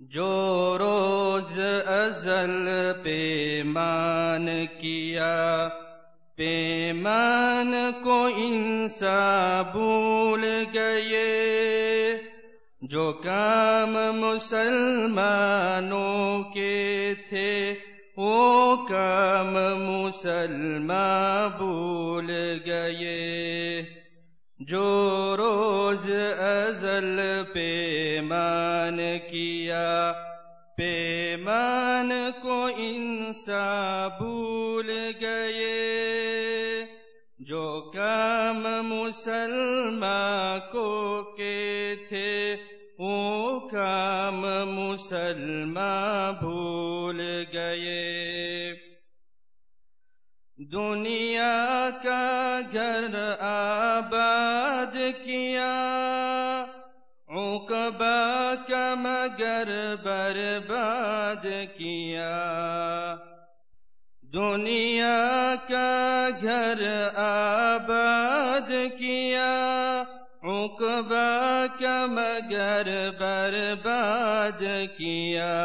جو روز ازل پیمان کیا، پیمان کو انسا بھول گئے۔ جو کام مسلمانوں کے تھے، وہ کام مسلمان بھول گئے۔ جو روز ازل پیمان کیا، پیمان کو انسا بھول گئے۔ جو کام مسلمان کو کے تھے، وہ کام مسلمان بھول گئے۔ دنیا کا گھر آباد کیا، عقبہ کا مگر برباد کیا۔ دنیا کا گھر آباد کیا، عقبہ کا مگر برباد کیا۔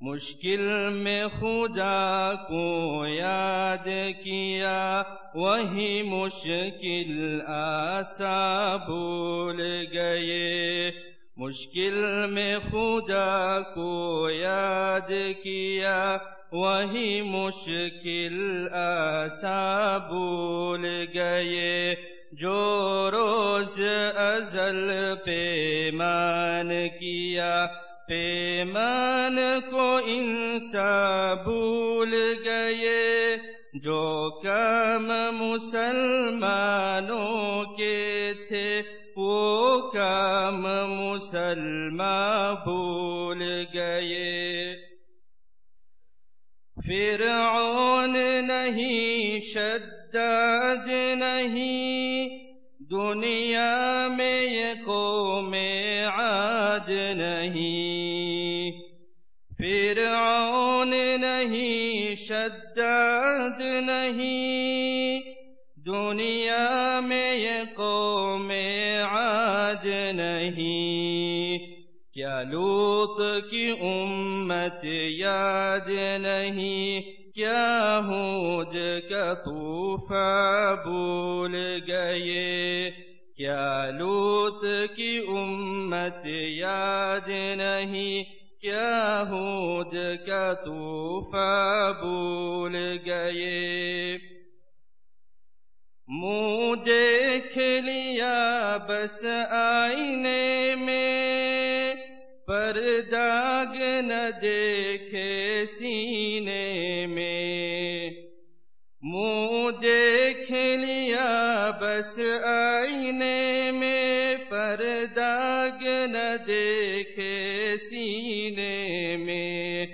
مشکل میں خدا کو یاد کیا، وہی مشکل آسا بھول گئے۔ مشکل میں خدا کو یاد کیا، وہی مشکل آسا بھول گئے۔ جو روز ازل پیمان کیا پیمان کو انسا بھول گئے جو کام مسلمانوں کے تھے، وہ کام مسلمان بھول گئے۔ فرعون نہیں، شداد نہیں، دنیا میں قوم عاد نہیں۔ نہیں، شداد نہیں۔ دنیا میں یہ قوم عاد نہیں۔ کیا لوت کی امت یاد نہیں؟ کیا ہود کا طوفا بھول گئے؟ کیا لوت کی امت یاد نہیں؟ کیا ہود کا طوفا بھول گئے؟ منہ دیکھ لیا بس آئینے میں، پر داغ نہ دیکھے سینے میں۔ منہ دیکھ لیا بس آئینے میں، پر داغ نہ دیکھے سینے میں۔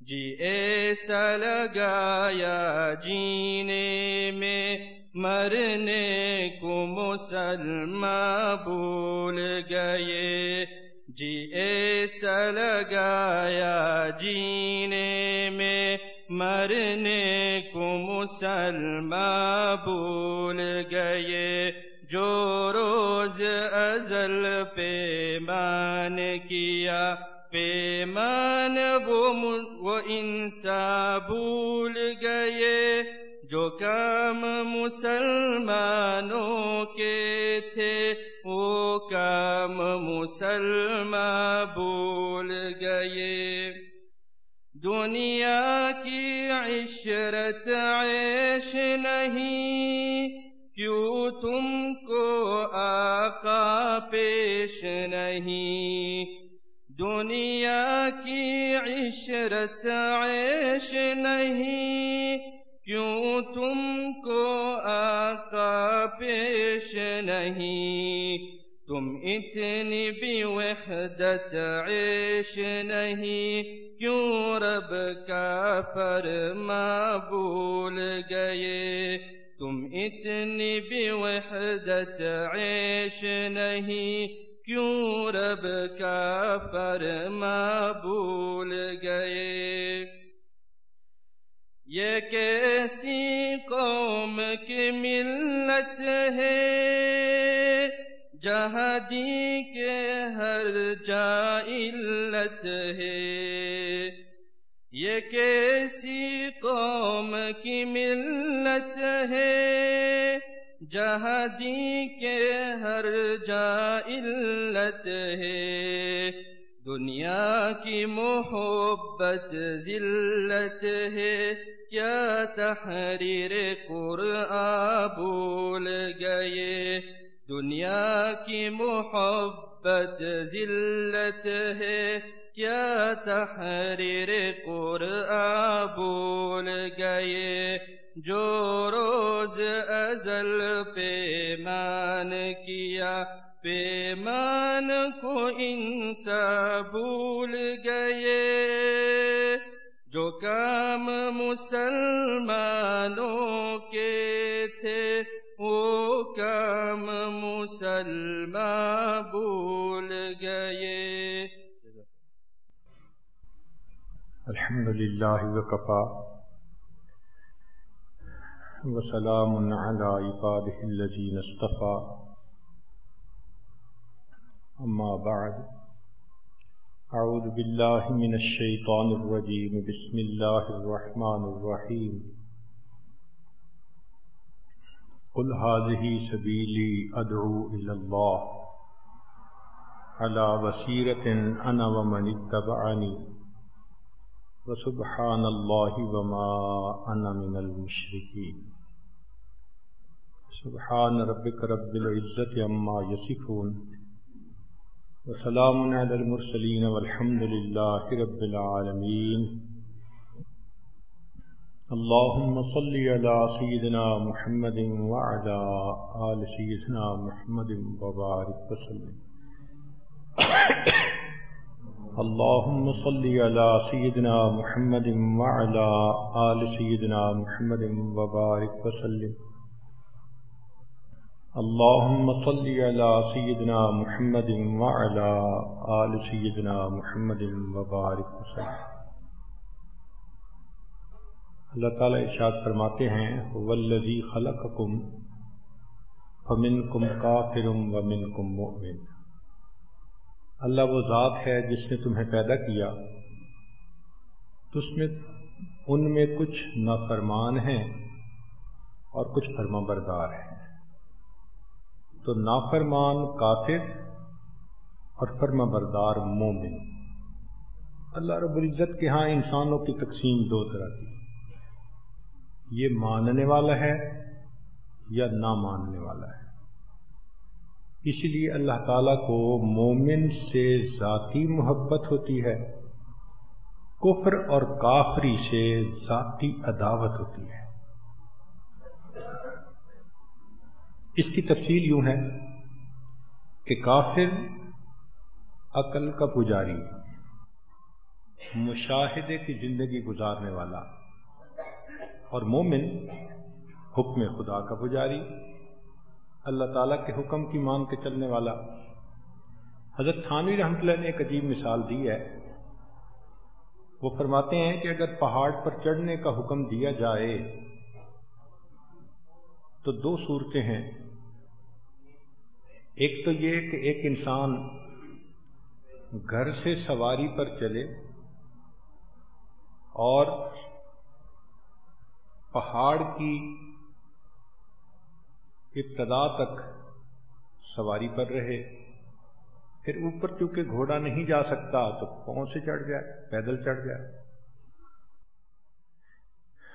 جی ایسا لگایا جینے میں۔ مرنے کو مسلمان بھول گئے۔ جی ایسا لگایا جینے میں۔ مرنے کو مسلمان بھول گئے۔ جو روز ازل پیمان کیا پیمان وہ انسا بھول گئے جو کام مسلمانوں کے تھے، وہ کام مسلمان بھول گئے۔ دنیا کی عشرت عیش نہیں، کیوں تم کو آقا پیش نہیں؟ دنیا کی عشرت عیش نہیں کیوں تم کو آقا پیش نہیں تم اتنی بھی وحدت عیش نہیں کیوں رب کا فرما بھول گئے تم اتنی بھی وحدت عیش نہیں کیوں رب کا فرما بھول گئے؟ یہ کیسی قوم کی ملت ہے جہدی کے ہر جا علت ہے؟ یہ کیسی قوم کی ملت ہے جہدی کے ہر جا علت ہے۔ دنیا کی محبت ذلت ہے۔ کیا تحریر قرآن بھول گئے؟ دنیا کی محبت ذلت ہے۔ کیا تحریر قرآن بول گئے؟ جو روز ازل پیمان کیا، پیمان کو انسا بھول گئے۔ جو کام مسلمانوں کے تھے، وہ کام مسلمان بھول گئے۔ الحمد للہ وکفا۔ وسلام على عباده الذين اصطفى. اما بعد اعوذ بالله من الشيطان الرجيم. بسم الله الرحمن الرحيم. قل هذه سبيلي أدعو إلى الله. على وسيرة أنا ومن اتبعني. وسبحان الله وما أنا من المشركين. سبحان ربك رب العزة عما يصفون وسلام على المرسلين والحمد لله رب العالمين اللهم صل على سيدنا محمد وعلى آل سيدنا محمد وبارك وسلم اللهم صل على سيدنا محمد وعلى آل سيدنا محمد وبارك وسلم اللهم صل على سيدنا محمد وعلى آل سيدنا محمد وبارك وسلم. اللہ تعالیٰ ارشاد فرماتے ہیں ولزی خلق کم فمن کم کا فرم و من کم اللہ وہ ذات ہے جس نے تمہیں پیدا کیا تو اس میں ان میں کچھ نافرمان ہیں اور کچھ فرما بردار ہیں۔ تو نافرمان کافر اور فرما بردار مومن۔ اللہ رب العزت کے ہاں انسانوں کی تقسیم دو طرح کی۔ یہ ماننے والا ہے یا نہ ماننے والا ہے۔ اسی لیے اللہ تعالی کو مومن سے ذاتی محبت ہوتی ہے، کفر اور کافری سے ذاتی عداوت ہوتی ہے۔ اس کی تفصیل یوں ہے کہ کافر عقل کا پجاری، مشاہدے کی زندگی گزارنے والا اور مومن حکم خدا کا پجاری، اللہ تعالیٰ کے حکم کی مان کے چلنے والا۔ حضرت تھانوی رحمت اللہ نے ایک عجیب مثال دی ہے۔ وہ فرماتے ہیں کہ اگر پہاڑ پر چڑھنے کا حکم دیا جائے تو دو صورتیں ہیں۔ ایک تو یہ کہ ایک انسان گھر سے سواری پر چلے اور پہاڑ کی ابتدا تک سواری پر رہے، پھر اوپر چونکہ گھوڑا نہیں جا سکتا تو پاؤں سے چڑھ جائے پیدل چڑھ جائے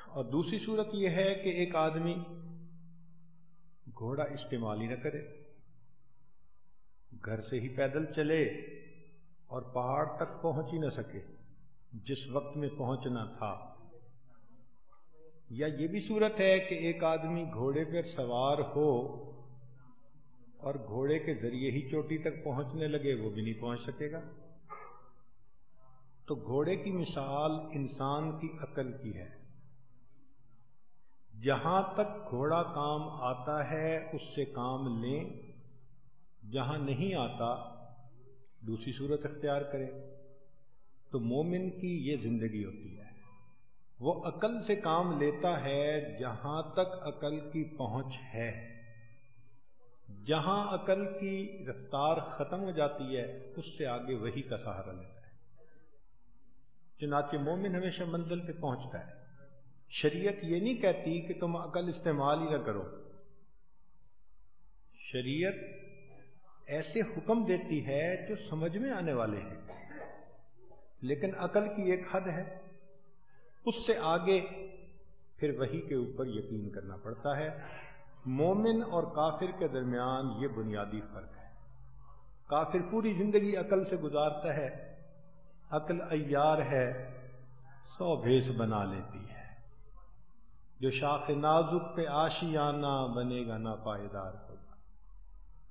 اور دوسری صورت یہ ہے کہ ایک آدمی گھوڑا استعمال ہی نہ کرے۔ گھر سے ہی پیدل چلے اور پہاڑ تک پہنچ ہی نہ سکے، جس وقت میں پہنچنا تھا۔ یا یہ بھی صورت ہے کہ ایک آدمی گھوڑے پر سوار ہو اور گھوڑے کے ذریعے ہی چوٹی تک پہنچنے لگے، وہ بھی نہیں پہنچ سکے گا۔ تو گھوڑے کی مثال انسان کی عقل کی ہے۔ جہاں تک گھوڑا کام آتا ہے، اس سے کام لیں۔ جہاں نہیں آتا، دوسری صورت اختیار کرے۔ تو مومن کی یہ زندگی ہوتی ہے۔ وہ عقل سے کام لیتا ہے جہاں تک عقل کی پہنچ ہے۔ جہاں عقل کی رفتار ختم ہو جاتی ہے، اس سے آگے وہی کا سہارا لیتا ہے۔ چنانچہ مومن ہمیشہ منزل پہ پہنچتا ہے۔ شریعت یہ نہیں کہتی کہ تم عقل استعمال ہی نہ کرو۔ شریعت ایسے حکم دیتی ہے جو سمجھ میں آنے والے ہیں۔ لیکن عقل کی ایک حد ہے۔ اس سے آگے پھر وہی کے اوپر یقین کرنا پڑتا ہے۔ مومن اور کافر کے درمیان یہ بنیادی فرق ہے۔ کافر پوری زندگی عقل سے گزارتا ہے۔ عقل ایار ہے، سو بھیس بنا لیتی ہے۔ جو شاخ نازک پہ آشیانہ بنے گا نا پائیدار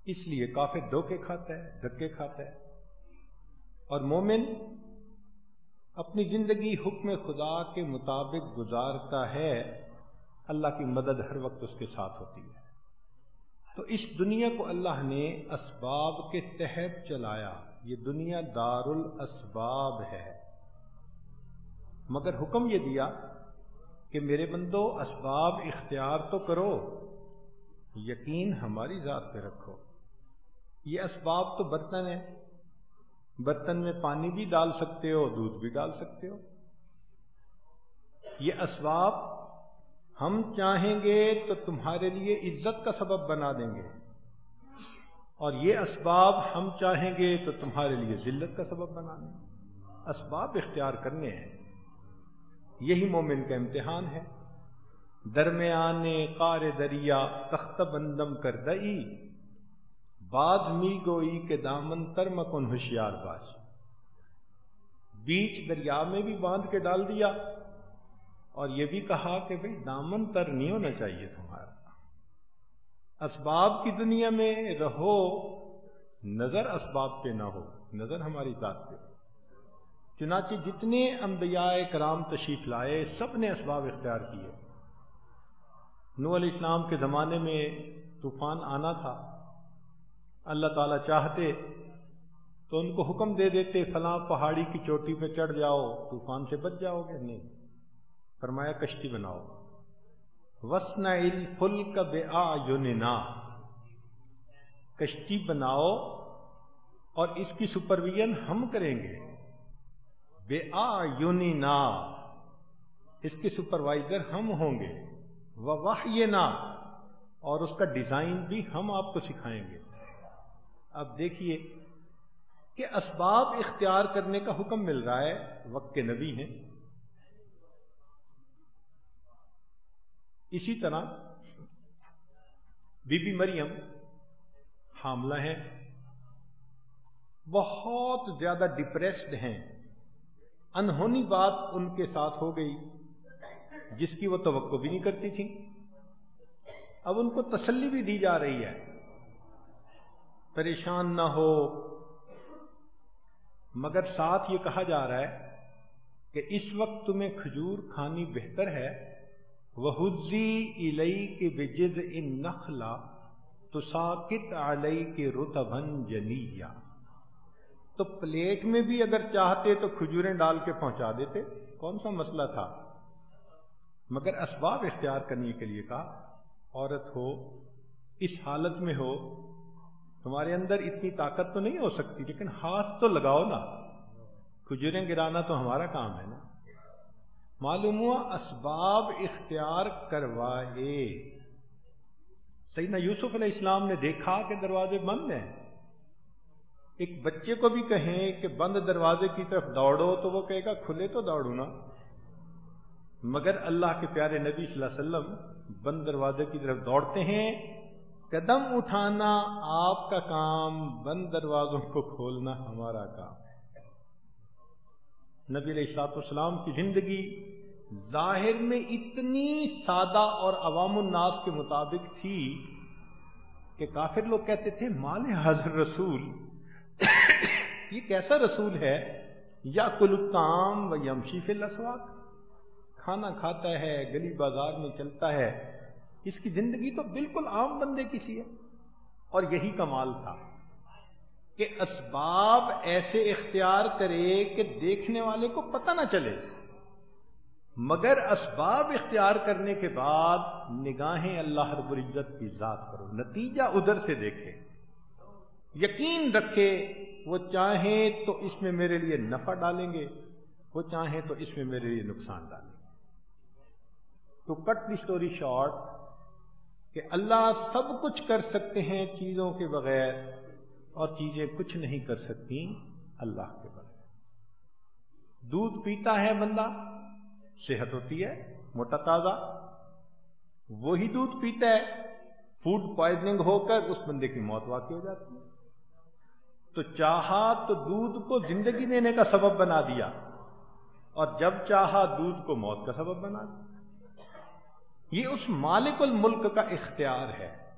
اس لیے کافر دھوکے کھاتا ہے، دھکے کھاتا ہے۔ اور مومن اپنی زندگی حکم خدا کے مطابق گزارتا ہے، اللہ کی مدد ہر وقت اس کے ساتھ ہوتی ہے۔ تو اس دنیا کو اللہ نے اسباب کے تحت چلایا۔ یہ دنیا دار الاسباب ہے۔ مگر حکم یہ دیا کہ میرے بندو، اسباب اختیار تو کرو، یقین ہماری ذات پہ رکھو۔ یہ اسباب تو برتن ہے برتن میں پانی بھی ڈال سکتے ہو، دودھ بھی ڈال سکتے ہو۔ یہ اسباب ہم چاہیں گے تو تمہارے لیے عزت کا سبب بنا دیں گے۔ اور یہ اسباب ہم چاہیں گے تو تمہارے لیے ذلت کا سبب بنا دیں گے۔ اسباب اختیار کرنے ہیں۔ یہی مومن کا امتحان ہے۔ درمیان قار دریا تخت بندم کر دئی۔ بعد می گوئی کے دامن ترمکن ہوشیار باز۔ بیچ دریا میں بھی باندھ کے ڈال دیا۔ اور یہ بھی کہا کہ بھئی دامن تر نہیں ہونا چاہیے تمہارا۔ اسباب کی دنیا میں رہو، نظر اسباب پہ نہ ہو، نظر ہماری ذات پہ۔ چنانچہ جتنے انبیاء کرام تشریف لائے، سب نے اسباب اختیار کیے۔ نو علیہ السلام کے زمانے میں طوفان آنا تھا۔ اللہ تعالیٰ چاہتے تو ان کو حکم دے دیتے، فلاں پہاڑی کی چوٹی پہ چڑھ جاؤ، طوفان سے بچ جاؤ گے۔ نہیں۔ فرمایا، کشتی بناؤ۔ وسن فل کا بے آ کشتی بناؤ اور اس کی سپرویژن ہم کریں گے۔ بے آ یونینا اس کے سپروائزر ہم ہوں گے۔ وہ واہ اور اس کا ڈیزائن بھی ہم آپ کو سکھائیں گے۔ اب دیکھیے کہ اسباب اختیار کرنے کا حکم مل رہا ہے، وقت کے نبی ہیں۔ اسی طرح بی بی مریم حاملہ ہیں۔ بہت زیادہ ڈپریسڈ ہیں۔ انہونی بات ان کے ساتھ ہو گئی جس کی وہ توقع بھی نہیں کرتی تھی اب ان کو تسلی بھی دی جا رہی ہے۔ پریشان نہ ہو۔ مگر ساتھ یہ کہا جا رہا ہے کہ اس وقت تمہیں کھجور کھانی بہتر ہے۔ وہ الئی کے بجد ان نخلا تو ساکت علئی کے رتبن جنیا تو پلیٹ میں بھی اگر چاہتے تو کھجوریں ڈال کے پہنچا دیتے۔ کون سا مسئلہ تھا؟ مگر اسباب اختیار کرنے کے لیے کہا، عورت ہو، اس حالت میں ہو تمہارے اندر اتنی طاقت تو نہیں ہو سکتی، لیکن ہاتھ تو لگاؤ نا۔ کھجوریں گرانا تو ہمارا کام ہے نا۔ معلوم ہوا، اسباب اختیار کروائے۔ سیدنا یوسف علیہ السلام نے دیکھا کہ دروازے بند ہیں۔ ایک بچے کو بھی کہیں کہ بند دروازے کی طرف دوڑو تو وہ کہے گا، کھلے تو دوڑو نا۔ مگر اللہ کے پیارے نبی صلی اللہ علیہ وسلم بند دروازے کی طرف دوڑتے ہیں۔ قدم اٹھانا آپ کا کام، بند دروازوں کو کھولنا ہمارا کام۔ ہے نبی علیہ السلاط اسلام کی زندگی ظاہر میں اتنی سادہ اور عوام الناس کے مطابق تھی کہ کافر لوگ کہتے تھے، مال حضر رسول۔ یہ کیسا رسول ہے؟ یا کلکام و یمشی فی الاسواق۔ کھانا کھاتا ہے، گلی بازار میں چلتا ہے۔ اس کی زندگی تو بالکل عام بندے کی سی ہے اور یہی کمال تھا کہ اسباب ایسے اختیار کرے کہ دیکھنے والے کو پتہ نہ چلے۔ مگر اسباب اختیار کرنے کے بعد نگاہیں اللہ رب العزت کی ذات کرو، نتیجہ ادھر سے دیکھے۔ یقین رکھے، وہ چاہیں تو اس میں میرے لیے نفع ڈالیں گے، وہ چاہیں تو اس میں میرے لیے نقصان ڈالیں گے۔ تو کٹ دی اسٹوری شارٹ کہ اللہ سب کچھ کر سکتے ہیں چیزوں کے بغیر اور چیزیں کچھ نہیں کر سکتی اللہ کے بغیر۔ دودھ پیتا ہے بندہ، صحت ہوتی ہے، موٹا تازہ، وہی دودھ پیتا ہے فوڈ پوائزنگ ہو کر اس بندے کی موت واقع ہو جاتی ہے۔ تو چاہا تو دودھ کو زندگی دینے کا سبب بنا دیا اور جب چاہا دودھ کو موت کا سبب بنا دیا۔ یہ اس مالک الملک کا اختیار ہے۔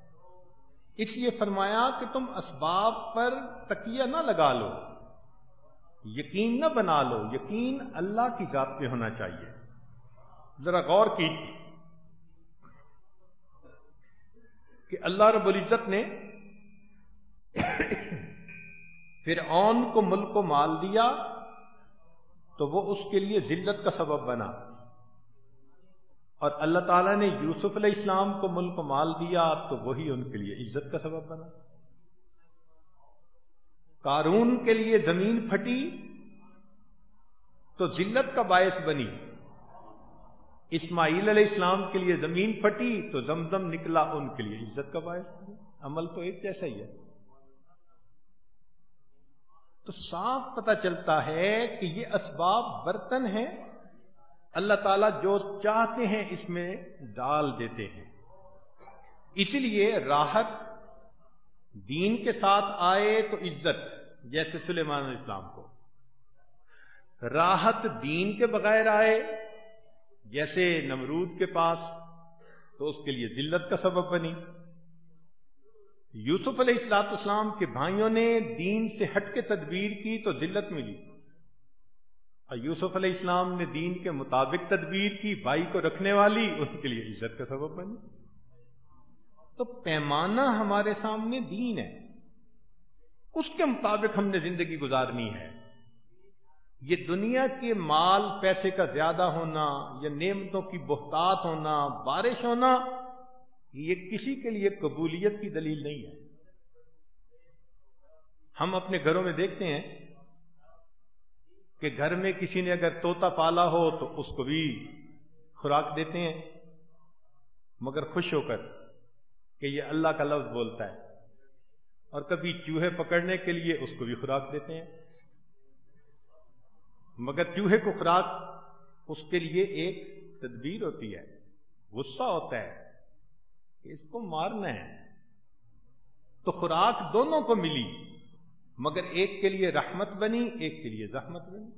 اس لیے فرمایا کہ تم اسباب پر تکیہ نہ لگا لو۔ یقین نہ بنا لو۔ یقین اللہ کی ذات پہ ہونا چاہیے۔ ذرا غور کی کہ اللہ رب العزت نے پھر کو ملک کو مال دیا تو وہ اس کے لیے ذلت کا سبب بنا۔ اور اللہ تعالیٰ نے یوسف علیہ السلام کو ملک کو مال دیا تو وہی ان کے لیے عزت کا سبب بنا۔ قارون کے لیے زمین پھٹی تو ذلت کا باعث بنی۔ اسماعیل علیہ السلام کے لیے زمین پھٹی تو زمزم نکلا ان کے لیے عزت کا باعث بنی عمل تو ایک جیسا ہی ہے۔ تو صاف پتہ چلتا ہے کہ یہ اسباب برتن ہیں۔ اللہ تعالیٰ جو چاہتے ہیں اس میں ڈال دیتے ہیں۔ اسی لیے راحت دین کے ساتھ آئے تو عزت، جیسے سلیمان علیہ السلام کو۔ راحت دین کے بغیر آئے، جیسے نمرود کے پاس، تو اس کے لیے ذلت کا سبب بنی۔ یوسف علیہ السلاط اسلام کے بھائیوں نے دین سے ہٹ کے تدبیر کی تو ذلت ملی۔ اور یوسف علیہ السلام نے دین کے مطابق تدبیر کی، بھائی کو رکھنے والی، ان کے لیے عزت کا سبب بنی۔ تو پیمانہ ہمارے سامنے دین ہے۔ اس کے مطابق ہم نے زندگی گزارنی ہے۔ یہ دنیا کے مال، پیسے کا زیادہ ہونا، یا نعمتوں کی بہتات ہونا، بارش ہونا، یہ کسی کے لیے قبولیت کی دلیل نہیں ہے۔ ہم اپنے گھروں میں دیکھتے ہیں کہ گھر میں کسی نے اگر توتا پالا ہو تو اس کو بھی خوراک دیتے ہیں، مگر خوش ہو کر کہ یہ اللہ کا لفظ بولتا ہے۔ اور کبھی چوہے پکڑنے کے لیے اس کو بھی خوراک دیتے ہیں۔ مگر چوہے کو خوراک اس کے لیے ایک تدبیر ہوتی ہے، غصہ ہوتا ہے کہ اس کو مارنا ہے۔ تو خوراک دونوں کو ملی۔ مگر ایک کے لیے رحمت بنی، ایک کے لیے زحمت بنی۔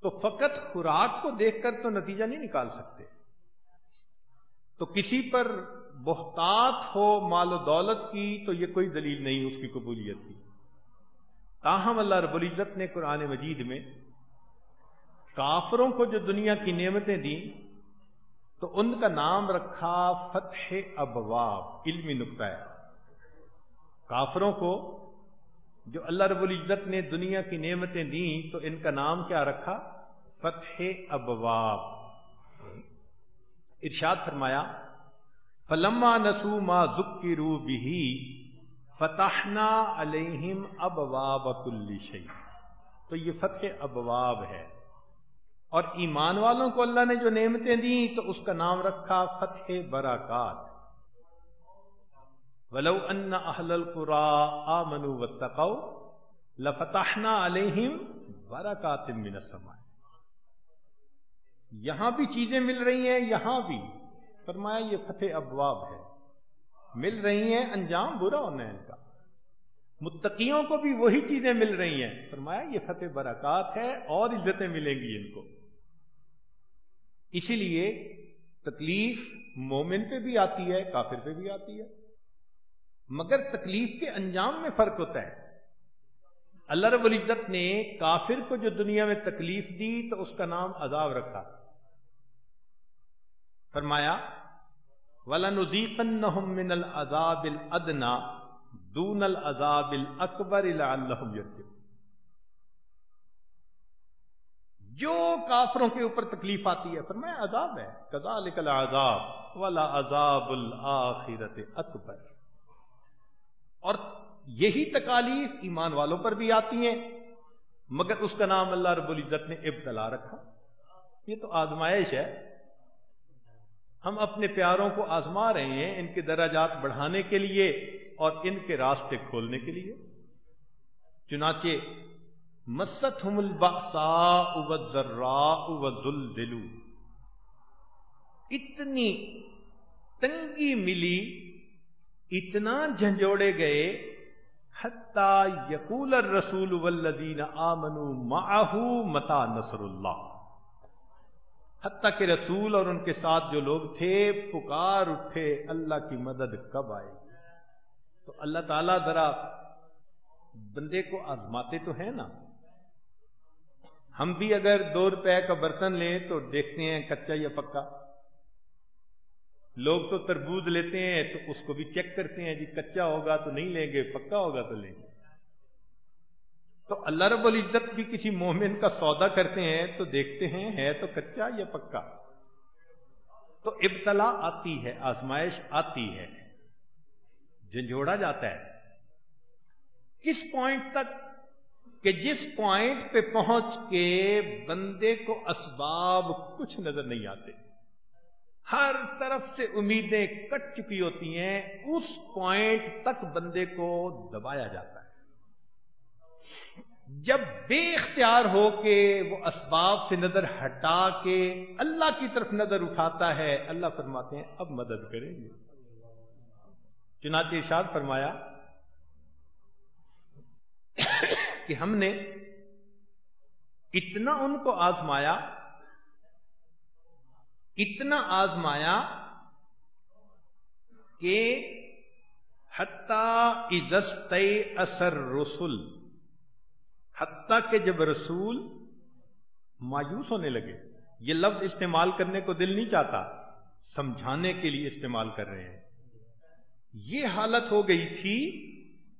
تو فقط خوراک کو دیکھ کر تو نتیجہ نہیں نکال سکتے۔ تو کسی پر بہتات ہو مال و دولت کی تو یہ کوئی دلیل نہیں اس کی قبولیت کی۔ تاہم اللہ رب العزت نے قرآن مجید میں کافروں کو جو دنیا کی نعمتیں دیں، تو ان کا نام رکھا فتح ابواب، علمی نقطہ ہے۔ کافروں کو جو اللہ رب العزت نے دنیا کی نعمتیں دیں تو ان کا نام کیا رکھا؟ فتح ابواب۔ ارشاد فرمایا، فلما نسو ما ذکی رو بھی فتحنا علیہم ابواب کل شہی تو یہ فتح ابواب ہے۔ اور ایمان والوں کو اللہ نے جو نعمتیں دی تو اس کا نام رکھا فتح براکات ولو ان اہل القرا آ منو و تقو لفتحنا علیہم براکات من السماء۔ یہاں بھی چیزیں مل رہی ہیں، یہاں بھی۔ فرمایا یہ فتح ابواب ہے۔ مل رہی ہیں، انجام برا ہونا ہے ان کا۔ متقیوں کو بھی وہی چیزیں مل رہی ہیں۔ فرمایا یہ فتح برکات ہے اور عزتیں ملیں گی ان کو۔ اسی لیے تکلیف مومن پہ بھی آتی ہے، کافر پہ بھی آتی ہے۔ مگر تکلیف کے انجام میں فرق ہوتا ہے۔ اللہ رب العزت نے کافر کو جو دنیا میں تکلیف دی تو اس کا نام عذاب رکھا۔ فرمایا ولا من العذاب الادنا دون العذاب الاکبر لعلهم يرجعون۔ جو کافروں کے اوپر تکلیف آتی ہے، فرمایا، عذاب ہے۔ کدا لکل عذاب والا عذاب الآخرت اکبر اور یہی تکالیف ایمان والوں پر بھی آتی ہیں۔ مگر اس کا نام اللہ رب العزت نے ابتلا رکھا۔ یہ تو آزمائش ہے۔ ہم اپنے پیاروں کو آزما رہے ہیں ان کے دراجات بڑھانے کے لیے اور ان کے راستے کھولنے کے لیے۔ چنانچہ مست ہم الباسا دلو اتنی تنگی ملی اتنا جھنجھوڑے گئے یقول الرسول والذین آمنوا معه متا نصر اللہ۔ حتیٰ کہ رسول اور ان کے ساتھ جو لوگ تھے، پکار اٹھے، اللہ کی مدد کب آئے؟ گی تو اللہ تعالیٰ ذرا بندے کو آزماتے تو ہیں نا۔ ہم بھی اگر دو روپے کا برتن لیں تو دیکھتے ہیں کچا یا پکا۔ لوگ تو تربوز لیتے ہیں تو اس کو بھی چیک کرتے ہیں جی کچا ہوگا تو نہیں لیں گے، پکا ہوگا تو لیں گے۔ تو اللہ رب العزت بھی کسی مومن کا سودا کرتے ہیں تو دیکھتے ہیں ہے تو کچا یا پکا۔ تو ابتلا آتی ہے، آزمائش آتی ہے، جھنجھوڑا جاتا ہے۔ کس پوائنٹ تک؟ کہ جس پوائنٹ پہ پہنچ کے بندے کو اسباب کچھ نظر نہیں آتے۔ ہر طرف سے امیدیں کٹ چکی ہوتی ہیں، اس پوائنٹ تک بندے کو دبایا جاتا ہے۔ جب بے اختیار ہو کے وہ اسباب سے نظر ہٹا کے اللہ کی طرف نظر اٹھاتا ہے، اللہ فرماتے ہیں، اب مدد کریں گے۔ چنانچہ ارشاد فرمایا کہ ہم نے اتنا ان کو آزمایا اتنا آزمایا کہ حتی عزت اثر رسول حتیٰ کہ جب رسول مایوس ہونے لگے۔ یہ لفظ استعمال کرنے کو دل نہیں چاہتا، سمجھانے کے لیے استعمال کر رہے ہیں۔ یہ حالت ہو گئی تھی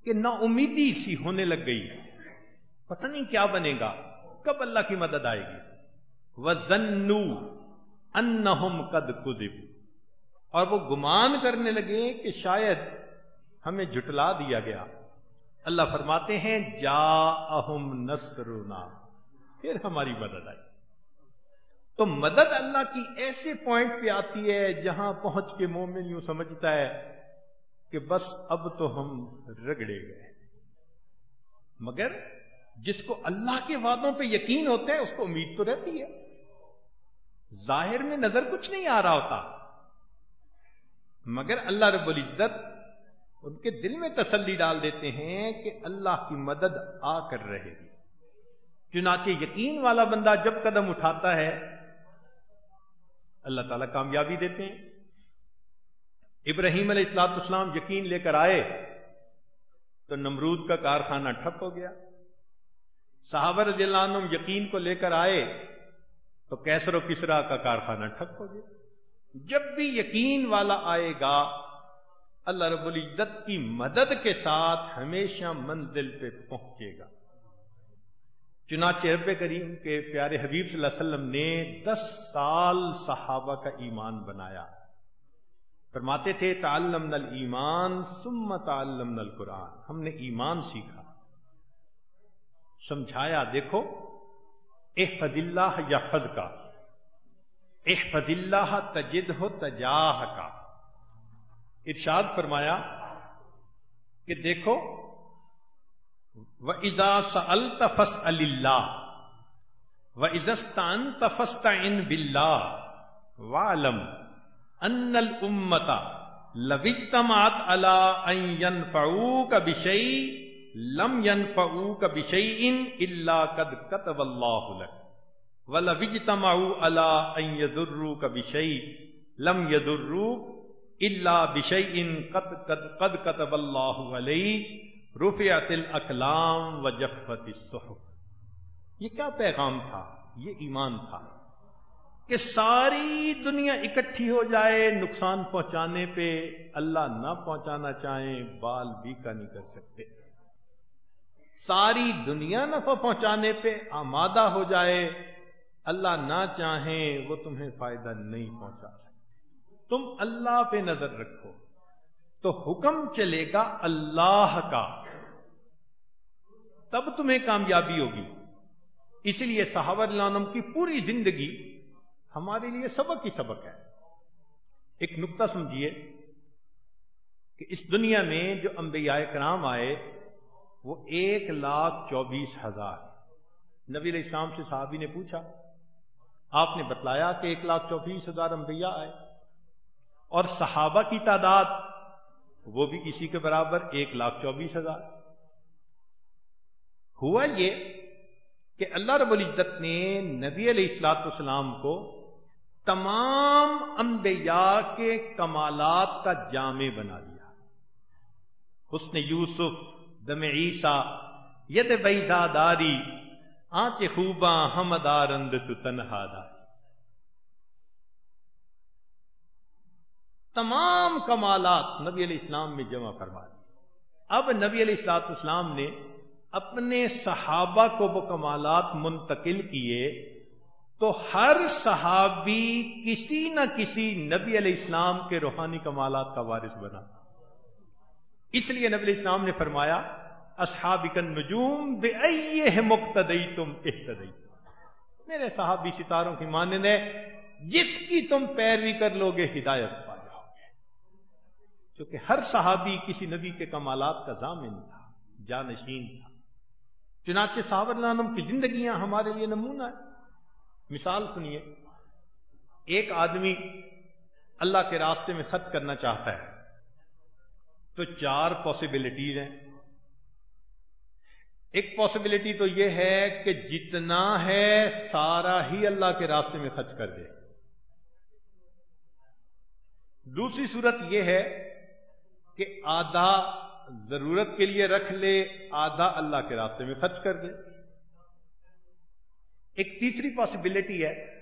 کہ نا امیدی سی ہونے لگ گئی۔ پتہ نہیں کیا بنے گا، کب اللہ کی مدد آئے گی۔ وہ زنو ان قد کدب اور وہ گمان کرنے لگے کہ شاید ہمیں جھٹلا دیا گیا۔ اللہ فرماتے ہیں جا اہم نسرونا پھر ہماری مدد آئی۔ تو مدد اللہ کی ایسے پوائنٹ پہ آتی ہے جہاں پہنچ کے مومن یوں سمجھتا ہے کہ بس اب تو ہم رگڑے گئے۔ مگر جس کو اللہ کے وعدوں پہ یقین ہوتا ہے، اس کو امید تو رہتی ہے۔ ظاہر میں نظر کچھ نہیں آ رہا ہوتا۔ مگر اللہ رب العزت ان کے دل میں تسلی ڈال دیتے ہیں کہ اللہ کی مدد آ کر رہے گی۔ چنانچہ یقین والا بندہ جب قدم اٹھاتا ہے، اللہ تعالیٰ کامیابی دیتے ہیں۔ ابراہیم علیہ السلاط اسلام یقین لے کر آئے تو نمرود کا کارخانہ ٹھپ ہو گیا۔ صحابر رضی اللہ عنہ یقین کو لے کر آئے تو کیسر و کسرا کا کارخانہ ٹھپ ہو گیا۔ جب بھی یقین والا آئے گا، اللہ رب العزت کی مدد کے ساتھ ہمیشہ منزل پہ پہنچے گا۔ چنانچہ رب کریم کے پیارے حبیب صلی اللہ علیہ وسلم نے دس سال صحابہ کا ایمان بنایا۔ فرماتے تھے تعلم نل ایمان سم تعلم نل قرآن ہم نے ایمان سیکھا۔ سمجھایا، دیکھو احفظ اللہ یا کا احفظ اللہ تجد ہو تجاہ کا ارشاد فرمایا کہ دیکھو و ازا سل تفس اللہ و ازستان تفست ان بلا والم ان المتا لوجتمات اللہ این فعو کا بشئی لم ین فعو کا بشئی ان اللہ قد کتب اللہ و لوجتما اللہ این یدرو کا بشئی لم یدرو اللہ بشئی قد قد قطب اللہ علیہ. رفیات الاقلام و جفت الصحف. یہ کیا پیغام تھا؟ یہ ایمان تھا کہ ساری دنیا اکٹھی ہو جائے، نقصان پہنچانے پہ، اللہ نہ پہنچانا چاہیں، بال بھی کا نہیں کر سکتے۔ ساری دنیا نفع پہنچانے پہ آمادہ ہو جائے، اللہ نہ چاہیں وہ تمہیں فائدہ نہیں پہنچا سکتے۔ تم اللہ پہ نظر رکھو، تو حکم چلے گا اللہ کا۔ تب تمہیں کامیابی ہوگی۔ اس لیے صحابہ لانم کی پوری زندگی ہمارے لیے سبق ہی سبق ہے۔ ایک نقطہ سمجھیے کہ اس دنیا میں جو انبیاء کرام آئے وہ ایک لاکھ چوبیس ہزار نبی علیہ السلام سے صحابی نے پوچھا، آپ نے بتلایا کہ ایک لاکھ چوبیس ہزار انبیاء آئے۔ اور صحابہ کی تعداد وہ بھی اسی کے برابر ایک لاکھ چوبیس ہزار۔ ہوا یہ کہ اللہ رب العزت نے نبی علیہ السلاط والسلام کو تمام انبیاء کے کمالات کا جامع بنا دیا۔ حسن یوسف دم عیسیٰ، ید بیزا داری آنچ خوباں ہم دارند تو تنہا داری۔ تمام کمالات نبی علیہ السلام میں جمع فرما دی۔ اب نبی علیہ السلاط اسلام نے اپنے صحابہ کو وہ کمالات منتقل کیے تو ہر صحابی کسی نہ کسی نبی علیہ السلام کے روحانی کمالات کا وارث بنا۔ اس لیے نبی علیہ السلام نے فرمایا اصحاب کن نجوم بے مقتدئی تم احتدئی میرے صحابی ستاروں کی مانند ہے، جس کی تم پیروی کر لو گے ہدایت پا جاؤ گے۔ کیونکہ ہر صحابی کسی نبی کے کمالات کا ضامن تھا، جانشین تھا۔ چنانچہ صحابہ نام کی زندگیاں ہمارے لیے نمونہ ہے مثال سنیے، ایک آدمی اللہ کے راستے میں خط کرنا چاہتا ہے۔ تو چار پاسبلٹیز ہیں۔ ایک پاسبلٹی تو یہ ہے کہ جتنا ہے سارا ہی اللہ کے راستے میں خرچ کر دے۔ دوسری صورت یہ ہے کہ آدھا ضرورت کے لیے رکھ لے، آدھا اللہ کے راستے میں خرچ کر دے۔ ایک تیسری پاسبلٹی ہے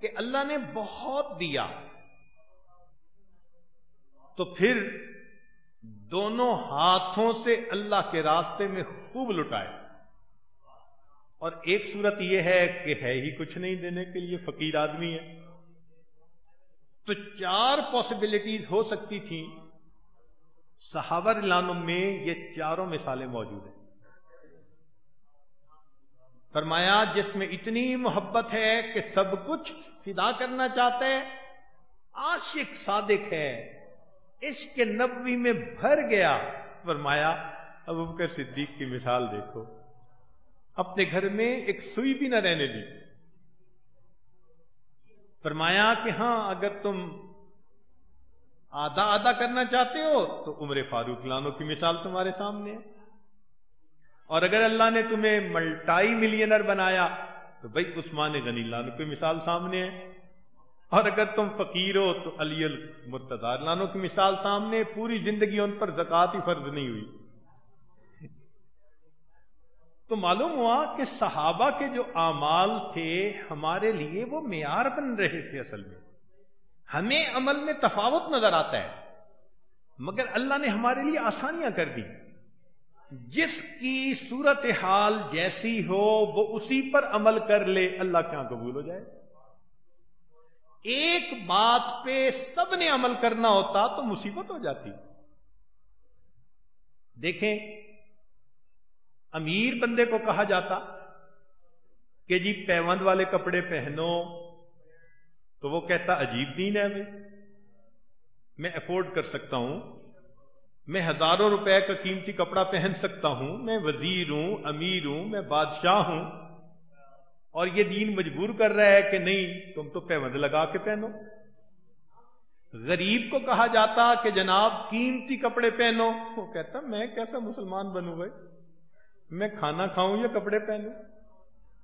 کہ اللہ نے بہت دیا۔ تو پھر دونوں ہاتھوں سے اللہ کے راستے میں خوب لٹائے۔ اور ایک صورت یہ ہے کہ ہے ہی کچھ نہیں دینے کے لیے، فقیر آدمی ہے۔ تو چار پاسبلٹیز ہو سکتی تھیں۔ صحابہ لانم میں یہ چاروں مثالیں موجود ہیں۔ فرمایا، جس میں اتنی محبت ہے کہ سب کچھ فدا کرنا چاہتا ہے عاشق صادق ہے۔ عشق نبوی میں بھر گیا۔ فرمایا ابو بکر صدیق کی مثال دیکھو۔ اپنے گھر میں ایک سوئی بھی نہ رہنے دی۔ فرمایا کہ ہاں اگر تم آدھا آدھا کرنا چاہتے ہو تو عمر فاروق لانو کی مثال تمہارے سامنے ہے۔ اور اگر اللہ نے تمہیں ملٹائی ملینر بنایا تو بھائی عثمان غنی لانو کی مثال سامنے ہے۔ اور اگر تم فقیر ہو تو علی المرتدار لانو کی مثال سامنے، پوری زندگی ان پر زکات ہی فرض نہیں ہوئی۔ تو معلوم ہوا کہ صحابہ کے جو اعمال تھے، ہمارے لیے وہ معیار بن رہے تھے اصل میں۔ ہمیں عمل میں تفاوت نظر آتا ہے، مگر اللہ نے ہمارے لیے آسانیاں کر دی۔ جس کی صورت حال جیسی ہو، وہ اسی پر عمل کر لے، اللہ کیا قبول ہو جائے؟ ایک بات پہ سب نے عمل کرنا ہوتا تو مصیبت ہو جاتی۔ دیکھیں، امیر بندے کو کہا جاتا کہ جی پیوند والے کپڑے پہنو تو وہ کہتا عجیب دین ہے میں افورڈ کر سکتا ہوں۔ میں ہزاروں روپے کا قیمتی کپڑا پہن سکتا ہوں۔ میں وزیر ہوں، امیر ہوں، میں بادشاہ ہوں۔ اور یہ دین مجبور کر رہا ہے کہ نہیں، تم تو پیوند لگا کے پہنو۔ غریب کو کہا جاتا کہ جناب قیمتی کپڑے پہنو۔ وہ کہتا، میں کیسا مسلمان بنوں بھائی؟ میں کھانا کھاؤں یا کپڑے پہنوں؟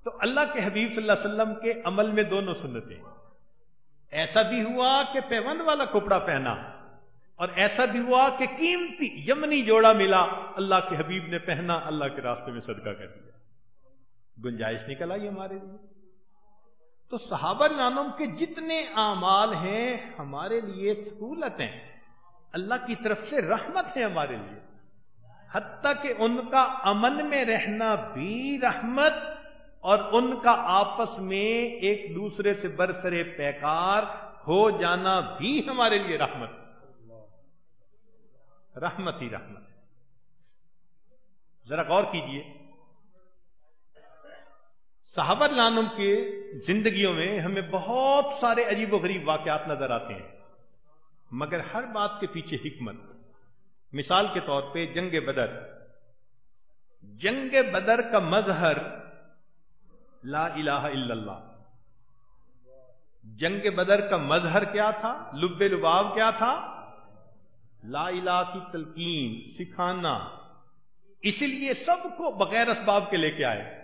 تو اللہ کے حبیب صلی اللہ علیہ وسلم کے عمل میں دونوں سنتیں۔ ایسا بھی ہوا کہ پیوند والا کپڑا پہنا، اور ایسا بھی ہوا کہ قیمتی یمنی جوڑا ملا۔ اللہ کے حبیب نے پہنا، اللہ کے راستے میں صدقہ کر دیا۔ گنجائش نکل آئی ہمارے لیے۔ تو صحابہ نانم کے جتنے اعمال ہیں، ہمارے لیے سہولت ہیں۔ اللہ کی طرف سے رحمت ہے ہمارے لیے۔ حتیٰ کہ ان کا امن میں رہنا بھی رحمت اور ان کا آپس میں ایک دوسرے سے برسرے پیکار ہو جانا بھی ہمارے لیے رحمت رحمت ہی رحمت ذرا غور کیجیے۔ صحابہ لانم کے زندگیوں میں ہمیں بہت سارے عجیب و غریب واقعات نظر آتے ہیں۔ مگر ہر بات کے پیچھے حکمت۔ مثال کے طور پہ جنگ بدر۔ جنگ بدر کا مظہر لا الہ الا اللہ۔ جنگ بدر کا مظہر کیا تھا؟ لب لباب کیا تھا؟ لا الہ کی تلقین، سکھانا۔ اس لیے سب کو بغیر اسباب کے لے کے آئے۔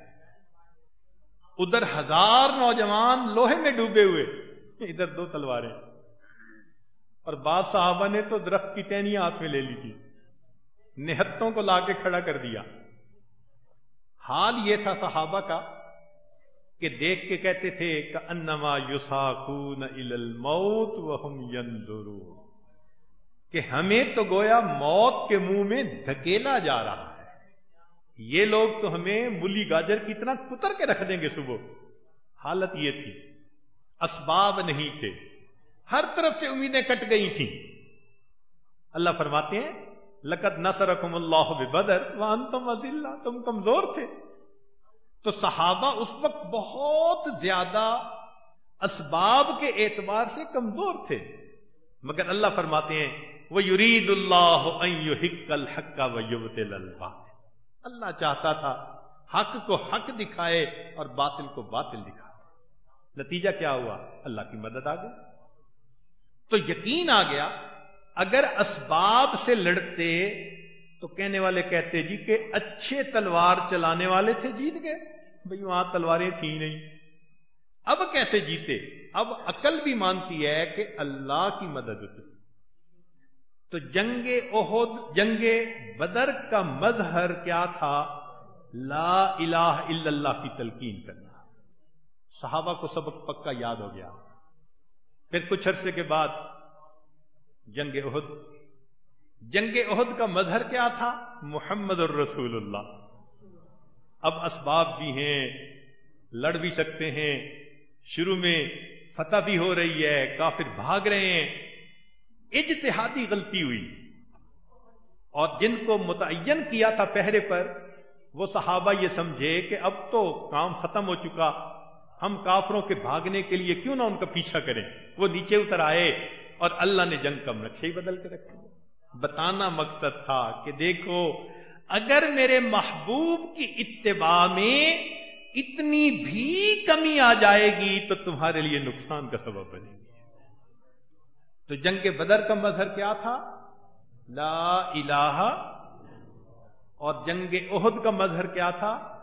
ادھر ہزار نوجوان لوہے میں ڈوبے ہوئے۔ ادھر دو تلواریں۔ اور بعض صحابہ نے تو درخت کی ٹہنی ہاتھ میں لے لی تھی۔ نہتوں کو لا کے کھڑا کر دیا۔ حال یہ تھا صحابہ کا کہ دیکھ کے کہتے تھے کہ انما یوسا خون الموت وہ ہم کہ ہمیں تو گویا موت کے منہ میں دھکیلا جا رہا۔ ہے یہ لوگ تو ہمیں ملی گاجر کی طرح کتر کے رکھ دیں گے صبح۔ حالت یہ تھی۔ اسباب نہیں تھے۔ ہر طرف سے امیدیں کٹ گئی تھیں۔ اللہ فرماتے ہیں لقت نصرکم اللہ بدر وان تم تم کمزور تھے۔ تو صحابہ اس وقت بہت زیادہ اسباب کے اعتبار سے کمزور تھے۔ مگر اللہ فرماتے ہیں وہ یرید اللہ الحق کا اللہ چاہتا تھا حق کو حق دکھائے اور باطل کو باطل دکھائے۔ نتیجہ کیا ہوا؟ اللہ کی مدد آ گئی۔ تو یقین آ گیا، اگر اسباب سے لڑتے تو کہنے والے کہتے جی کہ اچھے تلوار چلانے والے تھے، جیت گئے۔ بھئی وہاں تلواریں تھیں نہیں۔ اب کیسے جیتے؟ اب عقل بھی مانتی ہے کہ اللہ کی مدد اتری تو جنگ عہد جنگ بدر کا مظہر کیا تھا؟ لا الہ الا اللہ کی تلقین کرنا۔ صحابہ کو سبق پکا یاد ہو گیا۔ پھر کچھ عرصے کے بعد جنگ عہد جنگ عہد کا مظہر کیا تھا؟ محمد الرسول اللہ۔ اب اسباب بھی ہیں، لڑ بھی سکتے ہیں۔ شروع میں فتح بھی ہو رہی ہے، کافر بھاگ رہے ہیں۔ اجتہادی غلطی ہوئی اور جن کو متعین کیا تھا پہرے پر، وہ صحابہ یہ سمجھے کہ اب تو کام ختم ہو چکا، ہم کافروں کے بھاگنے کے لیے کیوں نہ ان کا پیچھا کریں؟ وہ نیچے اتر آئے اور اللہ نے جنگ کا نقشے ہی بدل کے رکھے بتانا مقصد تھا کہ دیکھو، اگر میرے محبوب کی اتباع میں اتنی بھی کمی آ جائے گی تو تمہارے لیے نقصان کا سبب بنے گی تو جنگ بدر کا مظہر کیا تھا؟ لا الہ. اور جنگ عہد کا مظہر کیا تھا؟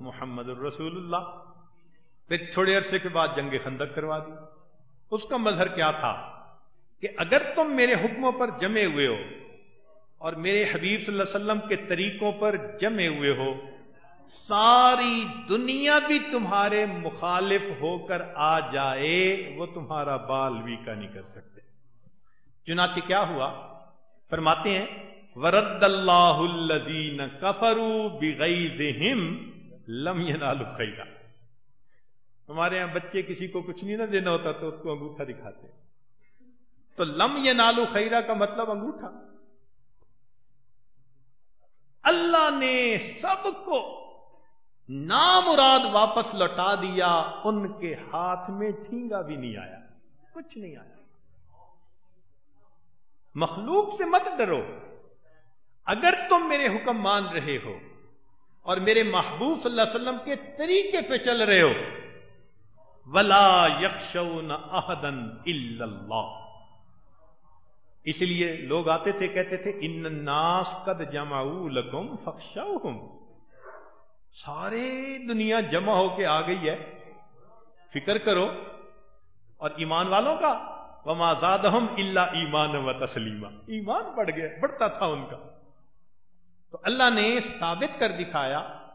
محمد الرسول اللہ. پھر تھوڑے عرصے کے بعد جنگ خندق کروا دی. اس کا مظہر کیا تھا؟ کہ اگر تم میرے حکموں پر جمے ہوئے ہو اور میرے حبیب صلی اللہ علیہ وسلم کے طریقوں پر جمے ہوئے ہو، ساری دنیا بھی تمہارے مخالف ہو کر آ جائے، وہ تمہارا بال بھی کا نہیں کر سکتے چنانچہ کیا ہوا؟ فرماتے ہیں، ورد اللہ الدین کفرو بغیظہم لم ینالو خیرہ ہمارے یہاں بچے کسی کو کچھ نہیں نہ دینا ہوتا تو اس کو انگوٹھا دکھاتے تو لم یہ نالو خیرہ کا مطلب انگوٹھا۔ اللہ نے سب کو نامراد واپس لوٹا دیا، ان کے ہاتھ میں ٹھینگا بھی نہیں آیا، کچھ نہیں آیا۔ مخلوق سے مت ڈرو۔ اگر تم میرے حکم مان رہے ہو اور میرے محبوب صلی اللہ علیہ وسلم کے طریقے پہ چل رہے ہو، ولا یکشون احدن اللہ اس لیے لوگ آتے تھے، کہتے تھے ان الناس قد جمعوا لکم فخشوہم سارے دنیا جمع ہو کے آ گئی ہے۔ فکر کرو، اور ایمان والوں کا وما زادہم الا ایمان و تسلیمہ۔ ایمان بڑھ گیا، بڑھتا تھا ان کا۔ تو اللہ نے ثابت کر دکھایا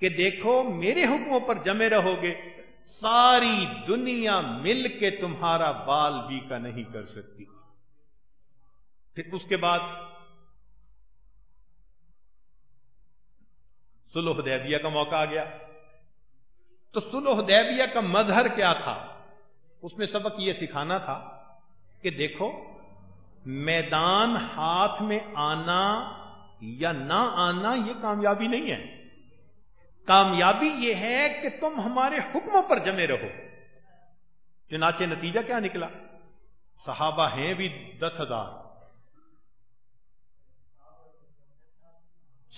کہ دیکھو، میرے حکموں پر جمے رہو گے۔ ساری دنیا مل کے تمہارا بال بھی کا نہیں کر سکتی۔ پھر اس کے بعد سلو حدیبیہ کا موقع آ گیا۔ تو سلو حدیبیہ کا مظہر کیا تھا؟ اس میں سبق یہ سکھانا تھا کہ دیکھو، میدان ہاتھ میں آنا یا نہ آنا یہ کامیابی نہیں ہے۔ کامیابی یہ ہے کہ تم ہمارے حکموں پر جمے رہو۔ چنانچہ نتیجہ کیا نکلا؟ صحابہ ہیں بھی دس ہزار۔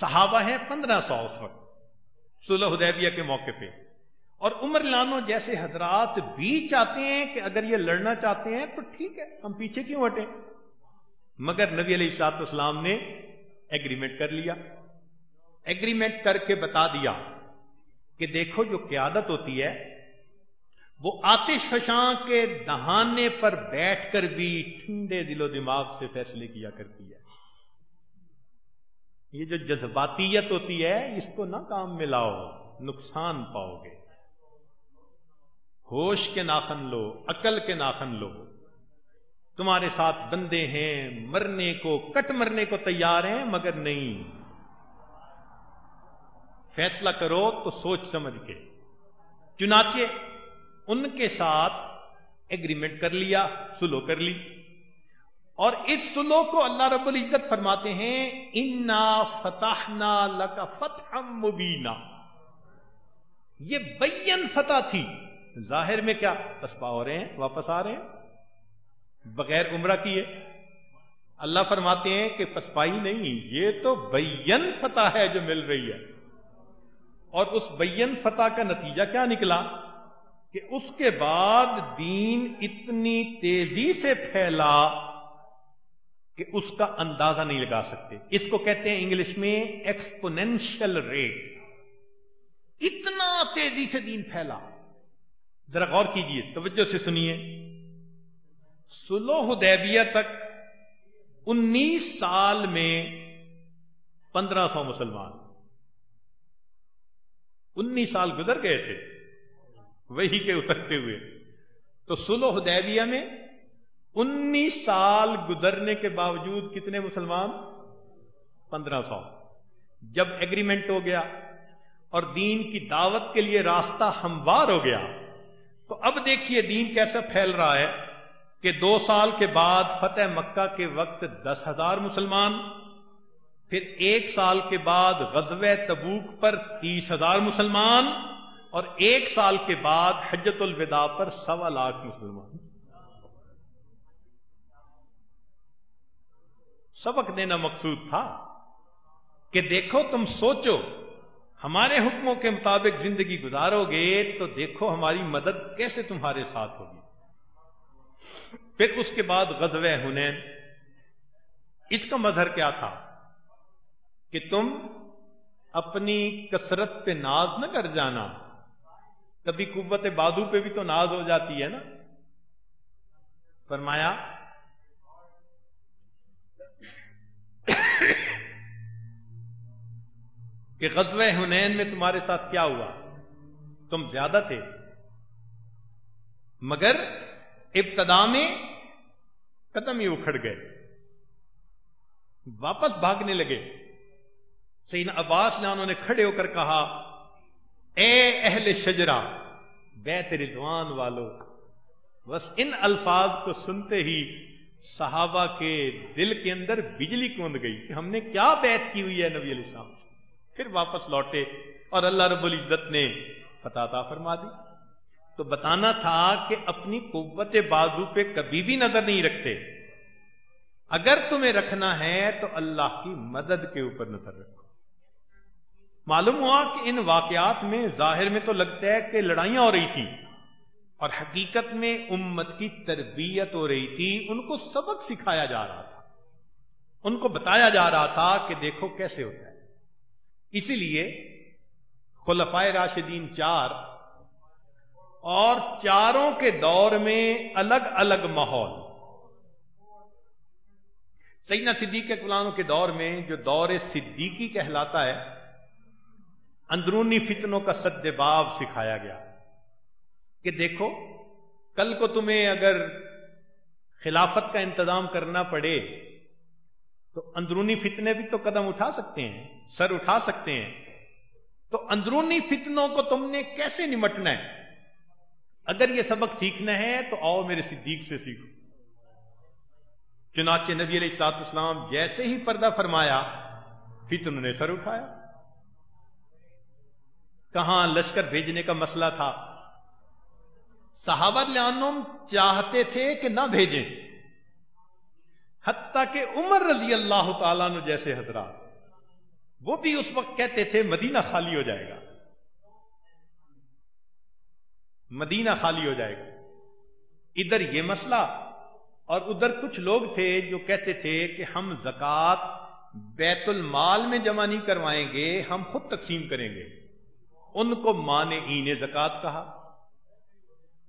صحابہ ہیں پندرہ سو۔ اس وقت سلح حدیبیہ کے موقع پہ۔ اور عمر لانو جیسے حضرات بھی چاہتے ہیں کہ اگر یہ لڑنا چاہتے ہیں تو ٹھیک ہے، ہم پیچھے کیوں ہٹیں؟ مگر نبی علیہ السلاط اسلام نے ایگریمنٹ کر لیا ایگریمنٹ کر کے بتا دیا کہ دیکھو جو قیادت ہوتی ہے، وہ آتش فشاں کے دہانے پر بیٹھ کر بھی ٹھنڈے دل و دماغ سے فیصلے کیا کرتی ہے۔ یہ جو جذباتیت ہوتی ہے، اس کو نہ کام میں لاؤ، نقصان پاؤ گے۔ ہوش کے ناخن لو، عقل کے ناخن لو۔ تمہارے ساتھ بندے ہیں، مرنے کو، کٹ مرنے کو تیار ہیں، مگر نہیں۔ فیصلہ کرو تو سوچ سمجھ کے۔ چنانچہ ان کے ساتھ ایگریمنٹ کر لیا، سلو کر لی۔ اور اس سلو کو اللہ رب العزت فرماتے ہیں، انا فتح لک فتح مبینہ یہ بین فتح تھی۔ ظاہر میں کیا؟ پسپا ہو رہے ہیں، واپس آ رہے ہیں۔ بغیر عمرہ کیے۔ اللہ فرماتے ہیں کہ پسپائی نہیں، یہ تو بین فتح ہے جو مل رہی ہے۔ اور اس بین فتح کا نتیجہ کیا نکلا؟ کہ اس کے بعد دین اتنی تیزی سے پھیلا کہ اس کا اندازہ نہیں لگا سکتے۔ اس کو کہتے ہیں انگلش میں ایکسپونینشل ریٹ اتنا تیزی سے دین پھیلا۔ ذرا غور کیجیے، توجہ سے سنیے۔ سلو حدیبیہ تک انیس سال میں پندرہ سو مسلمان۔ انیس سال گزر گئے تھے، وہی کے اترتے ہوئے۔ تو سلو حدیبیہ میں انیس سال گزرنے کے باوجود کتنے مسلمان؟ پندرہ سو۔ جب ایگریمنٹ ہو گیا اور دین کی دعوت کے لیے راستہ ہموار ہو گیا تو اب دیکھیے دین کیسے پھیل رہا ہے کہ دو سال کے بعد فتح مکہ کے وقت دس ہزار مسلمان، پھر ایک سال کے بعد غزب تبوک پر تیس ہزار مسلمان، اور ایک سال کے بعد حجت الوداع پر سوا لاکھ مسلمان۔ سبق دینا مقصود تھا کہ دیکھو تم سوچو ہمارے حکموں کے مطابق زندگی گزارو گے تو دیکھو ہماری مدد کیسے تمہارے ساتھ ہوگی۔ پھر اس کے بعد غزو ہنین۔ اس کا مظہر کیا تھا؟ کہ تم اپنی کثرت پہ ناز نہ کر جانا۔ کبھی قوت بادو پہ بھی تو ناز ہو جاتی ہے نا۔ فرمایا کہ غزوہ ہنین میں تمہارے ساتھ کیا ہوا؟ تم زیادہ تھے۔ مگر ابتدا میں قدم ہی اکھڑ گئے۔ واپس بھاگنے لگے۔ سین عباس نے انہوں نے کھڑے ہو کر کہا، اے اہل شجرا بیت رضوان والو بس ان الفاظ کو سنتے ہی صحابہ کے دل کے اندر بجلی کوند گئی کہ ہم نے کیا بیت کی ہوئی ہے نبی علیہ السلام۔ پھر واپس لوٹے اور اللہ رب العزت نے فتح فرما دی۔ تو بتانا تھا کہ اپنی قوت بازو پہ کبھی بھی نظر نہیں رکھتے۔ اگر تمہیں رکھنا ہے تو اللہ کی مدد کے اوپر نظر رکھو۔ معلوم ہوا کہ ان واقعات میں ظاہر میں تو لگتا ہے کہ لڑائیاں ہو رہی تھیں اور حقیقت میں امت کی تربیت ہو رہی تھی، ان کو سبق سکھایا جا رہا تھا۔ ان کو بتایا جا رہا تھا کہ دیکھو کیسے ہوتا ہے۔ اسی لیے خلفائے راشدین چار اور چاروں کے دور میں الگ الگ ماحول۔ سیدنا صدیق کے کے دور میں جو دور صدیقی کہلاتا ہے، اندرونی فتنوں کا سد باب سکھایا گیا۔ کہ دیکھو، کل کو تمہیں اگر خلافت کا انتظام کرنا پڑے تو اندرونی فتنے بھی تو قدم اٹھا سکتے ہیں، سر اٹھا سکتے ہیں۔ تو اندرونی فتنوں کو تم نے کیسے نمٹنا ہے؟ اگر یہ سبق سیکھنا ہے تو آؤ میرے صدیق سے سیکھو۔ چنانچہ نبی علیہ السلاط اسلام جیسے ہی پردہ فرمایا، فتن نے سر اٹھایا۔ کہاں لشکر بھیجنے کا مسئلہ تھا؟ صحابہ لانم چاہتے تھے کہ نہ بھیجیں۔ حتیٰ کہ عمر رضی اللہ تعالیٰ نے جیسے حضرات، وہ بھی اس وقت کہتے تھے، مدینہ خالی ہو جائے گا۔ مدینہ خالی ہو جائے گا۔ ادھر یہ مسئلہ، اور ادھر کچھ لوگ تھے جو کہتے تھے کہ ہم زکات بیت المال میں جمع نہیں کروائیں گے، ہم خود تقسیم کریں گے۔ ان کو ماں نے این زکات کہا۔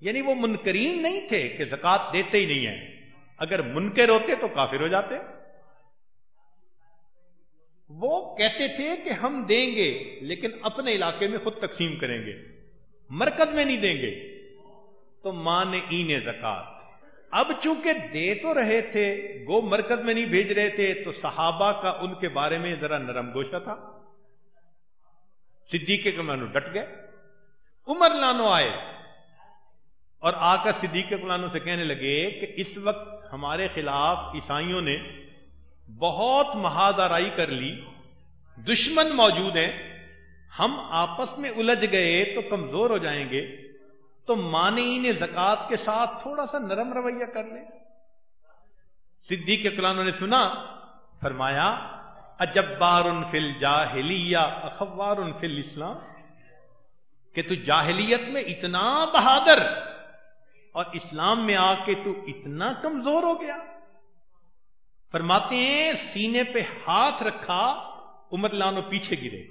یعنی وہ منکرین نہیں تھے کہ زکات دیتے ہی نہیں ہیں۔ اگر منکر ہوتے تو کافر ہو جاتے۔ وہ کہتے تھے کہ ہم دیں گے، لیکن اپنے علاقے میں خود تقسیم کریں گے۔ مرکز میں نہیں دیں گے۔ تو ماں نے این زکات۔ اب چونکہ دے تو رہے تھے گو مرکز میں نہیں بھیج رہے تھے، تو صحابہ کا ان کے بارے میں ذرا نرم گوشہ تھا۔ صدیق کے کمانو ڈٹ گئے۔ عمر لانو آئے۔ اور آ کر صدیق کے سے کہنے لگے کہ اس وقت ہمارے خلاف عیسائیوں نے بہت مہادارائی کر لی، دشمن موجود ہیں، ہم آپس میں الجھ گئے تو کمزور ہو جائیں گے، تو مانعین زکات کے ساتھ تھوڑا سا نرم رویہ کر لیں۔ صدیق کے کلانوں نے سنا، فرمایا اجبار فل جاہلیہ اخبار فل اسلام کہ تو جاہلیت میں اتنا بہادر اور اسلام میں آ کے تو اتنا کمزور ہو گیا۔ فرماتے ہیں، سینے پہ ہاتھ رکھا، عمر لانو پیچھے گرے۔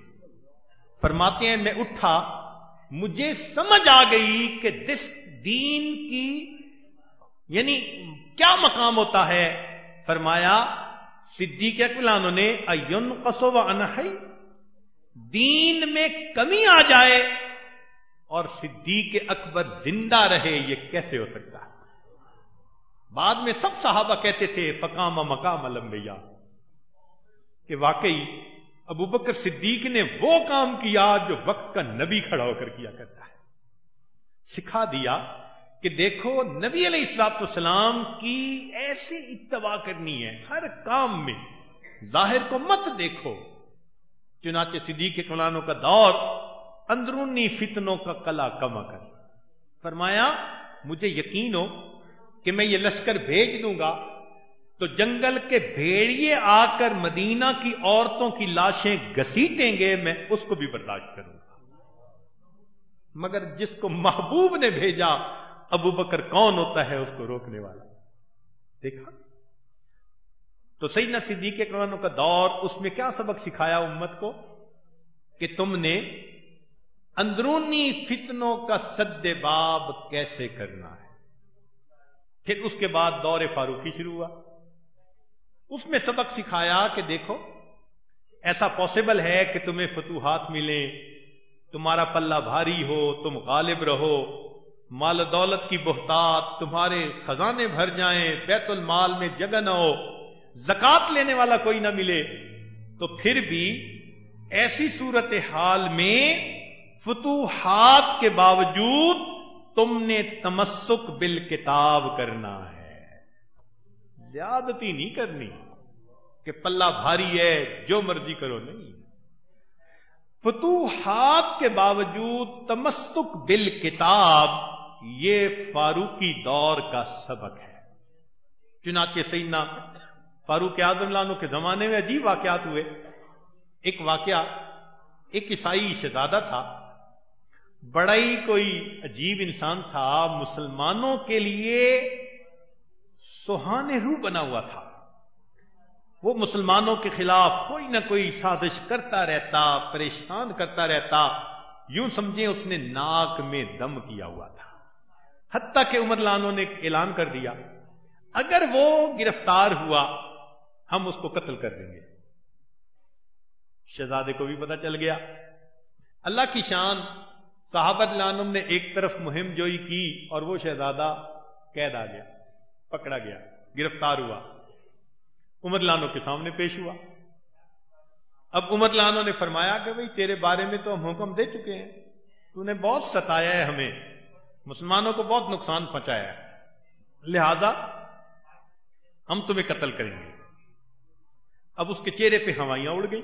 فرماتے ہیں، میں اٹھا، مجھے سمجھ آ گئی کہ دس دین کی یعنی کیا مقام ہوتا ہے؟ فرمایا، صدیق اکلانوں نے، ایون قصو و انہائی دین میں کمی آ جائے۔ اور صدیق اکبر زندہ رہے یہ کیسے ہو سکتا ہے؟ بعد میں سب صحابہ کہتے تھے فکام مقام لمبیا کہ واقعی ابو بکر صدیق نے وہ کام کیا جو وقت کا نبی کھڑا ہو کر کیا کرتا ہے۔ سکھا دیا کہ دیکھو، نبی علیہ السلاط السلام کی ایسی اتباع کرنی ہے ہر کام میں۔ ظاہر کو مت دیکھو۔ چنانچہ صدیق کے کلانوں کا دور اندرونی فتنوں کا کلا کما کر۔ فرمایا، مجھے یقین ہو کہ میں یہ لشکر بھیج دوں گا تو جنگل کے بھیڑیے آ کر مدینہ کی عورتوں کی لاشیں گسیٹیں گے، میں اس کو بھی برداشت کروں گا۔ مگر جس کو محبوب نے بھیجا، ابو بکر کون ہوتا ہے اس کو روکنے والا؟ دیکھا؟ تو سیدنا صدیق کے قرآنوں کا دور، اس میں کیا سبق سکھایا امت کو؟ کہ تم نے اندرونی فتنوں کا سد باب کیسے کرنا ہے؟ پھر اس کے بعد دور فاروقی شروع ہوا۔ اس میں سبق سکھایا کہ دیکھو، ایسا پاسبل ہے کہ تمہیں فتوحات ملیں، تمہارا پلہ بھاری ہو، تم غالب رہو، مال دولت کی بہتات، تمہارے خزانے بھر جائیں، بیت المال میں جگہ نہ ہو، زکات لینے والا کوئی نہ ملے۔ تو پھر بھی ایسی صورت حال میں فتوحات کے باوجود تم نے تمسک بال کتاب کرنا ہے۔ زیادتی نہیں کرنی کہ پلہ بھاری ہے، جو مرضی کرو، نہیں۔ فتوحات کے باوجود تمستک بل کتاب یہ فاروقی دور کا سبق ہے۔ چنانچہ سیدنا فاروق اعظم لانو کے زمانے میں عجیب واقعات ہوئے۔ ایک واقعہ، ایک عیسائی شہزادہ تھا۔ بڑا ہی کوئی عجیب انسان تھا، مسلمانوں کے لیے سہانے روح بنا ہوا تھا۔ وہ مسلمانوں کے خلاف کوئی نہ کوئی سازش کرتا رہتا، پریشان کرتا رہتا۔ یوں سمجھیں اس نے ناک میں دم کیا ہوا تھا۔ حتیٰ کہ عمر لانوں نے اعلان کر دیا، اگر وہ گرفتار ہوا، ہم اس کو قتل کر دیں گے۔ شہزادے کو بھی پتا چل گیا۔ اللہ کی شان صحابت لانم نے ایک طرف مہم جوئی کی اور وہ شہزادہ قید آ گیا، پکڑا گیا، گرفتار ہوا۔ عمر لانو کے سامنے پیش ہوا۔ اب عمر لانوں نے فرمایا کہ بھئی تیرے بارے میں تو ہم حکم دے چکے ہیں۔ تو نے بہت ستایا ہے ہمیں۔ مسلمانوں کو بہت نقصان پہنچایا ہے۔ لہذا ہم تمہیں قتل کریں گے۔ اب اس کے چہرے پہ ہوائیاں اڑ گئی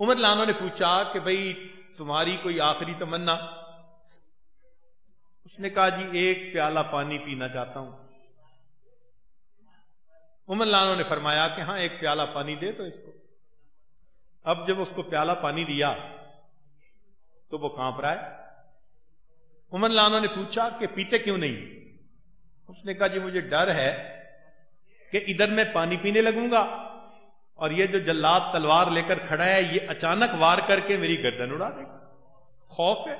عمر لانوں نے پوچھا کہ بھئی تمہاری کوئی آخری تمنا؟ اس نے کہا جی ایک پیالہ پانی پینا چاہتا ہوں۔ عمر لانوں نے فرمایا کہ ہاں ایک پیالہ پانی دے تو اس کو۔ اب جب اس کو پیالہ پانی دیا تو وہ کانپ رہا ہے۔ عمر لانوں نے پوچھا کہ پیتے کیوں نہیں؟ اس نے کہا جی مجھے ڈر ہے کہ ادھر میں پانی پینے لگوں گا۔ اور یہ جو جلاد تلوار لے کر کھڑا ہے، یہ اچانک وار کر کے میری گردن اڑا دے گا۔ خوف ہے۔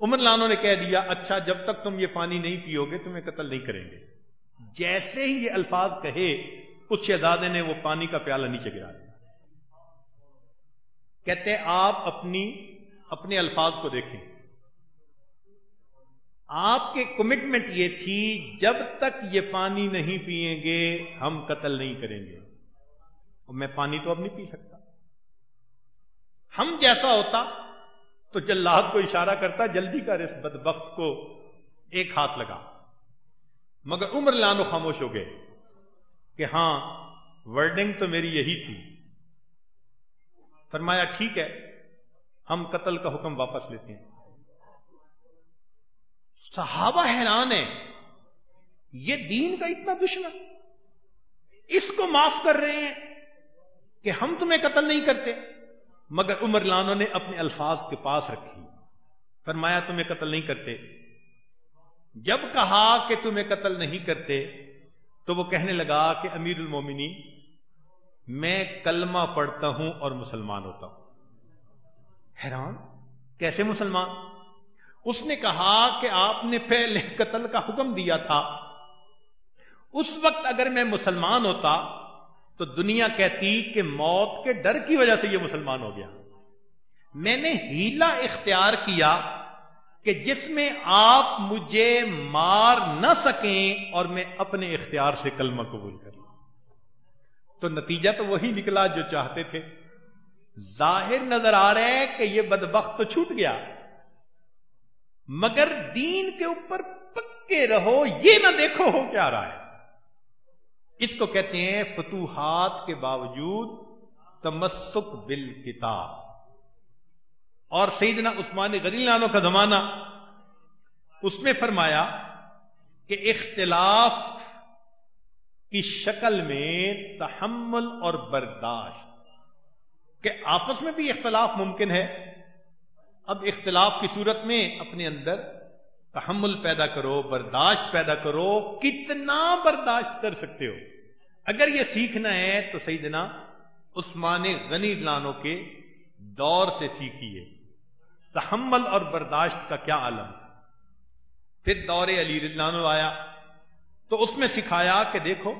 عمر لانوں نے کہہ دیا اچھا جب تک تم یہ پانی نہیں پیو گے، تمہیں قتل نہیں کریں گے۔ جیسے ہی یہ الفاظ کہے، اس شہزادے نے وہ پانی کا پیالہ نیچے گرا دیا۔ کہتے آپ اپنی، اپنے الفاظ کو دیکھیں۔ آپ کے کمٹمنٹ یہ تھی، جب تک یہ پانی نہیں پیئیں گے، ہم قتل نہیں کریں گے۔ اور میں پانی تو اب نہیں پی سکتا۔ ہم جیسا ہوتا تو جلاد کو اشارہ کرتا، جلدی کر اس بدبخت کو ایک ہاتھ لگا۔ مگر عمر لانو خاموش ہو گئے کہ ہاں ورڈنگ تو میری یہی تھی۔ فرمایا، ٹھیک ہے، ہم قتل کا حکم واپس لیتے ہیں۔ صحابہ حیران ہے یہ دین کا اتنا دشمن، اس کو معاف کر رہے ہیں۔ کہ ہم تمہیں قتل نہیں کرتے۔ مگر عمر لانوں نے اپنے الفاظ کے پاس رکھی۔ فرمایا، تمہیں قتل نہیں کرتے۔ جب کہا کہ تمہیں قتل نہیں کرتے، تو وہ کہنے لگا کہ امیر المومنی میں کلمہ پڑھتا ہوں اور مسلمان ہوتا ہوں۔ حیران؟ کیسے مسلمان؟ اس نے کہا کہ آپ نے پہلے قتل کا حکم دیا تھا۔ اس وقت اگر میں مسلمان ہوتا تو دنیا کہتی کہ موت کے ڈر کی وجہ سے یہ مسلمان ہو گیا۔ میں نے ہیلا اختیار کیا کہ جس میں آپ مجھے مار نہ سکیں اور میں اپنے اختیار سے کلمہ قبول کر لوں۔ تو نتیجہ تو وہی نکلا جو چاہتے تھے۔ ظاہر نظر آ رہے ہیں کہ یہ بدبخت تو چھوٹ گیا۔ مگر دین کے اوپر پکے رہو، یہ نہ دیکھو ہو کیا رہا ہے۔ اس کو کہتے ہیں فتوحات کے باوجود تمسک بل کتاب اور سیدنا عثمان غنی لانوں کا زمانہ، اس میں فرمایا کہ اختلاف کی شکل میں تحمل اور برداشت، کہ آپس میں بھی اختلاف ممکن ہے۔ اب اختلاف کی صورت میں اپنے اندر تحمل پیدا کرو، برداشت پیدا کرو، کتنا برداشت کر سکتے ہو؟ اگر یہ سیکھنا ہے تو سیدنا عثمان غنی لانوں کے دور سے سیکھیے تحمل اور برداشت کا کیا عالم؟ پھر دور علی رضلانو آیا، تو اس میں سکھایا کہ دیکھو،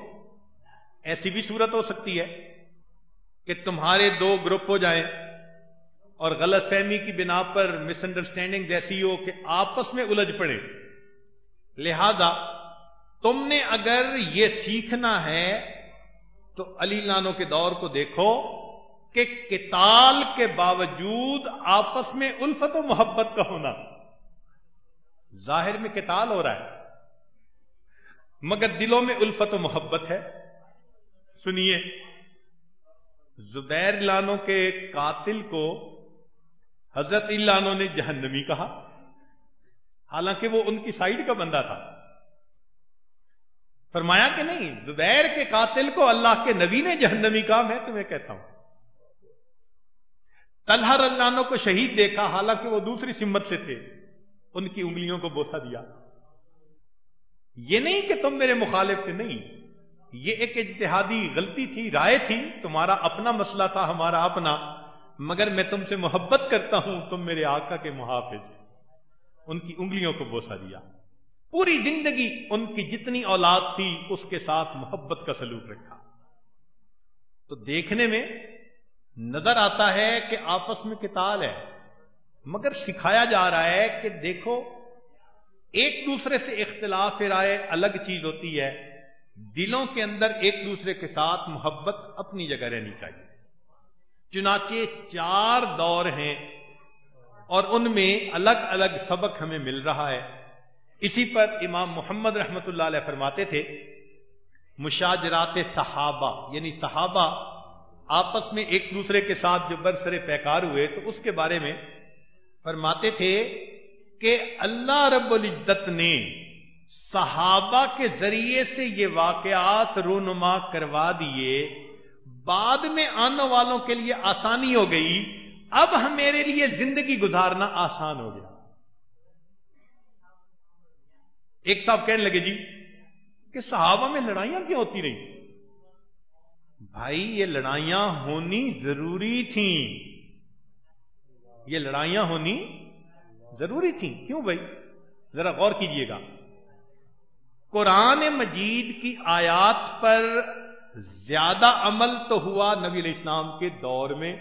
ایسی بھی صورت ہو سکتی ہے کہ تمہارے دو گروپ ہو جائیں۔ اور غلط فہمی کی بنا پر مس انڈرسٹینڈنگ جیسی ہو کہ آپس میں الجھ پڑے۔ لہذا تم نے اگر یہ سیکھنا ہے تو علی لانوں کے دور کو دیکھو کہ کتال کے باوجود آپس میں الفت و محبت کا ہونا۔ ظاہر میں کتال ہو رہا ہے، مگر دلوں میں الفت و محبت ہے۔ سنیے، زبیر لانوں کے قاتل کو حضرت لانوں نے جہنمی کہا۔ حالانکہ وہ ان کی سائڈ کا بندہ تھا۔ فرمایا کہ نہیں، زبیر کے قاتل کو اللہ کے نبی نے جہنمی کہا، میں تمہیں کہتا ہوں۔ طلحہ رضانوں کو شہید دیکھا، حالانکہ وہ دوسری سمت سے تھے۔ ان کی انگلیوں کو بوسا دیا۔ یہ نہیں کہ تم میرے مخالف تھے، نہیں۔ یہ ایک اجتہادی غلطی تھی، رائے تھی، تمہارا اپنا مسئلہ تھا، ہمارا اپنا۔ مگر میں تم سے محبت کرتا ہوں، تم میرے آقا کے محافظ۔ ان کی انگلیوں کو بوسا دیا۔ پوری زندگی ان کی جتنی اولاد تھی، اس کے ساتھ محبت کا سلوک رکھا۔ تو دیکھنے میں نظر آتا ہے کہ آپس میں کتال ہے، مگر سکھایا جا رہا ہے کہ دیکھو، ایک دوسرے سے اختلاف رائے الگ چیز ہوتی ہے۔ دلوں کے اندر ایک دوسرے کے ساتھ محبت اپنی جگہ رہنی چاہیے۔ چنانچہ چار دور ہیں اور ان میں الگ الگ سبق ہمیں مل رہا ہے۔ اسی پر امام محمد رحمت اللہ علیہ فرماتے تھے، مشاجرات صحابہ یعنی صحابہ آپس میں ایک دوسرے کے ساتھ جو برسر پیکار ہوئے، تو اس کے بارے میں فرماتے تھے کہ اللہ رب العزت نے صحابہ کے ذریعے سے یہ واقعات رونما کروا دیے۔ بعد میں آنے والوں کے لیے آسانی ہو گئی، اب میرے لیے زندگی گزارنا آسان ہو گیا۔ ایک صاحب کہنے لگے جی کہ صحابہ میں لڑائیاں کیوں ہوتی رہی؟ بھائی، یہ لڑائیاں ہونی ضروری تھیں۔ یہ لڑائیاں ہونی ضروری تھیں۔ کیوں بھائی؟ ذرا غور کیجیے گا۔ قرآن مجید کی آیات پر زیادہ عمل تو ہوا نبی علیہ السلام کے دور میں۔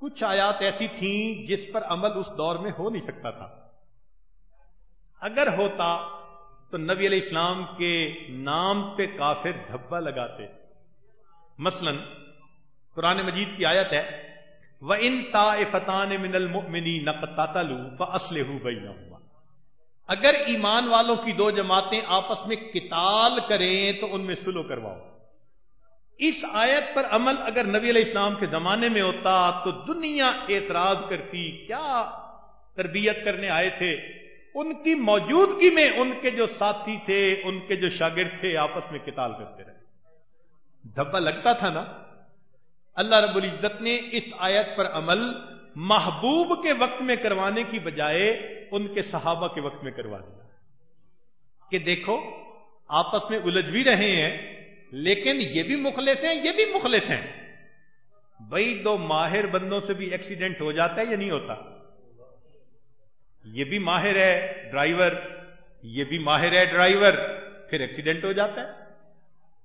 کچھ آیات ایسی تھیں جس پر عمل اس دور میں ہو نہیں سکتا تھا۔ اگر ہوتا تو نبی علیہ السلام کے نام پہ کافر دھبا لگاتے۔ مثلا قرآن مجید کی آیت ہے وہ ان تا فتان من المنی نقطہ اسلح بئی ہوا اگر ایمان والوں کی دو جماعتیں آپس میں کتال کریں تو ان میں سلو کرواؤ۔ اس آیت پر عمل اگر نبی علیہ السلام کے زمانے میں ہوتا تو دنیا اعتراض کرتی، کیا تربیت کرنے آئے تھے؟ ان کی موجودگی میں ان کے جو ساتھی تھے، ان کے جو شاگرد تھے، آپس میں کتال کرتے رہے۔ دھبا لگتا تھا نا؟ اللہ رب العزت نے اس آیت پر عمل محبوب کے وقت میں کروانے کی بجائے ان کے صحابہ کے وقت میں کروا دیا۔ کہ دیکھو، آپس میں الجھ بھی رہے ہیں لیکن یہ بھی مخلص ہیں، یہ بھی مخلص ہیں۔ بھائی دو ماہر بندوں سے بھی ایکسیڈنٹ ہو جاتا ہے یا نہیں ہوتا؟ یہ بھی ماہر ہے ڈرائیور یہ بھی ماہر ہے ڈرائیور پھر ایکسیڈنٹ ہو جاتا ہے۔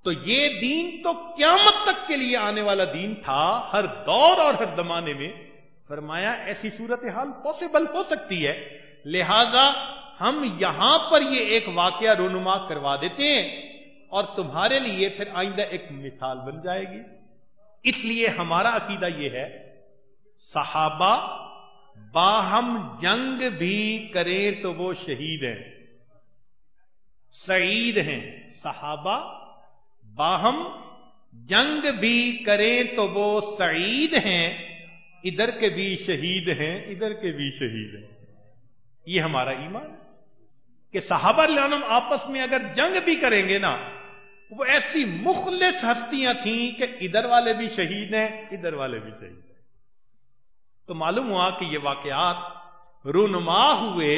تو یہ دین تو قیامت تک کے لیے آنے والا دین تھا، ہر دور اور ہر زمانے میں۔ فرمایا، ایسی صورت حال پاسبل ہو سکتی ہے۔ لہذا ہم یہاں پر یہ ایک واقعہ رونما کروا دیتے ہیں۔ اور تمہارے لیے پھر آئندہ ایک مثال بن جائے گی۔ اس لیے ہمارا عقیدہ یہ ہے، صحابہ باہم جنگ بھی کریں تو وہ شہید ہیں۔ سعید ہیں۔ صحابہ باہم جنگ بھی کریں تو وہ سعید ہیں۔ ادھر کے بھی شہید ہیں، ادھر کے بھی شہید ہیں۔ یہ ہمارا ایمان کہ صحابہ لانم آپس میں اگر جنگ بھی کریں گے نا وہ ایسی مخلص ہستیاں تھیں کہ ادھر والے بھی شہید ہیں، ادھر والے بھی شہید ہیں۔ تو معلوم ہوا کہ یہ واقعات رونما ہوئے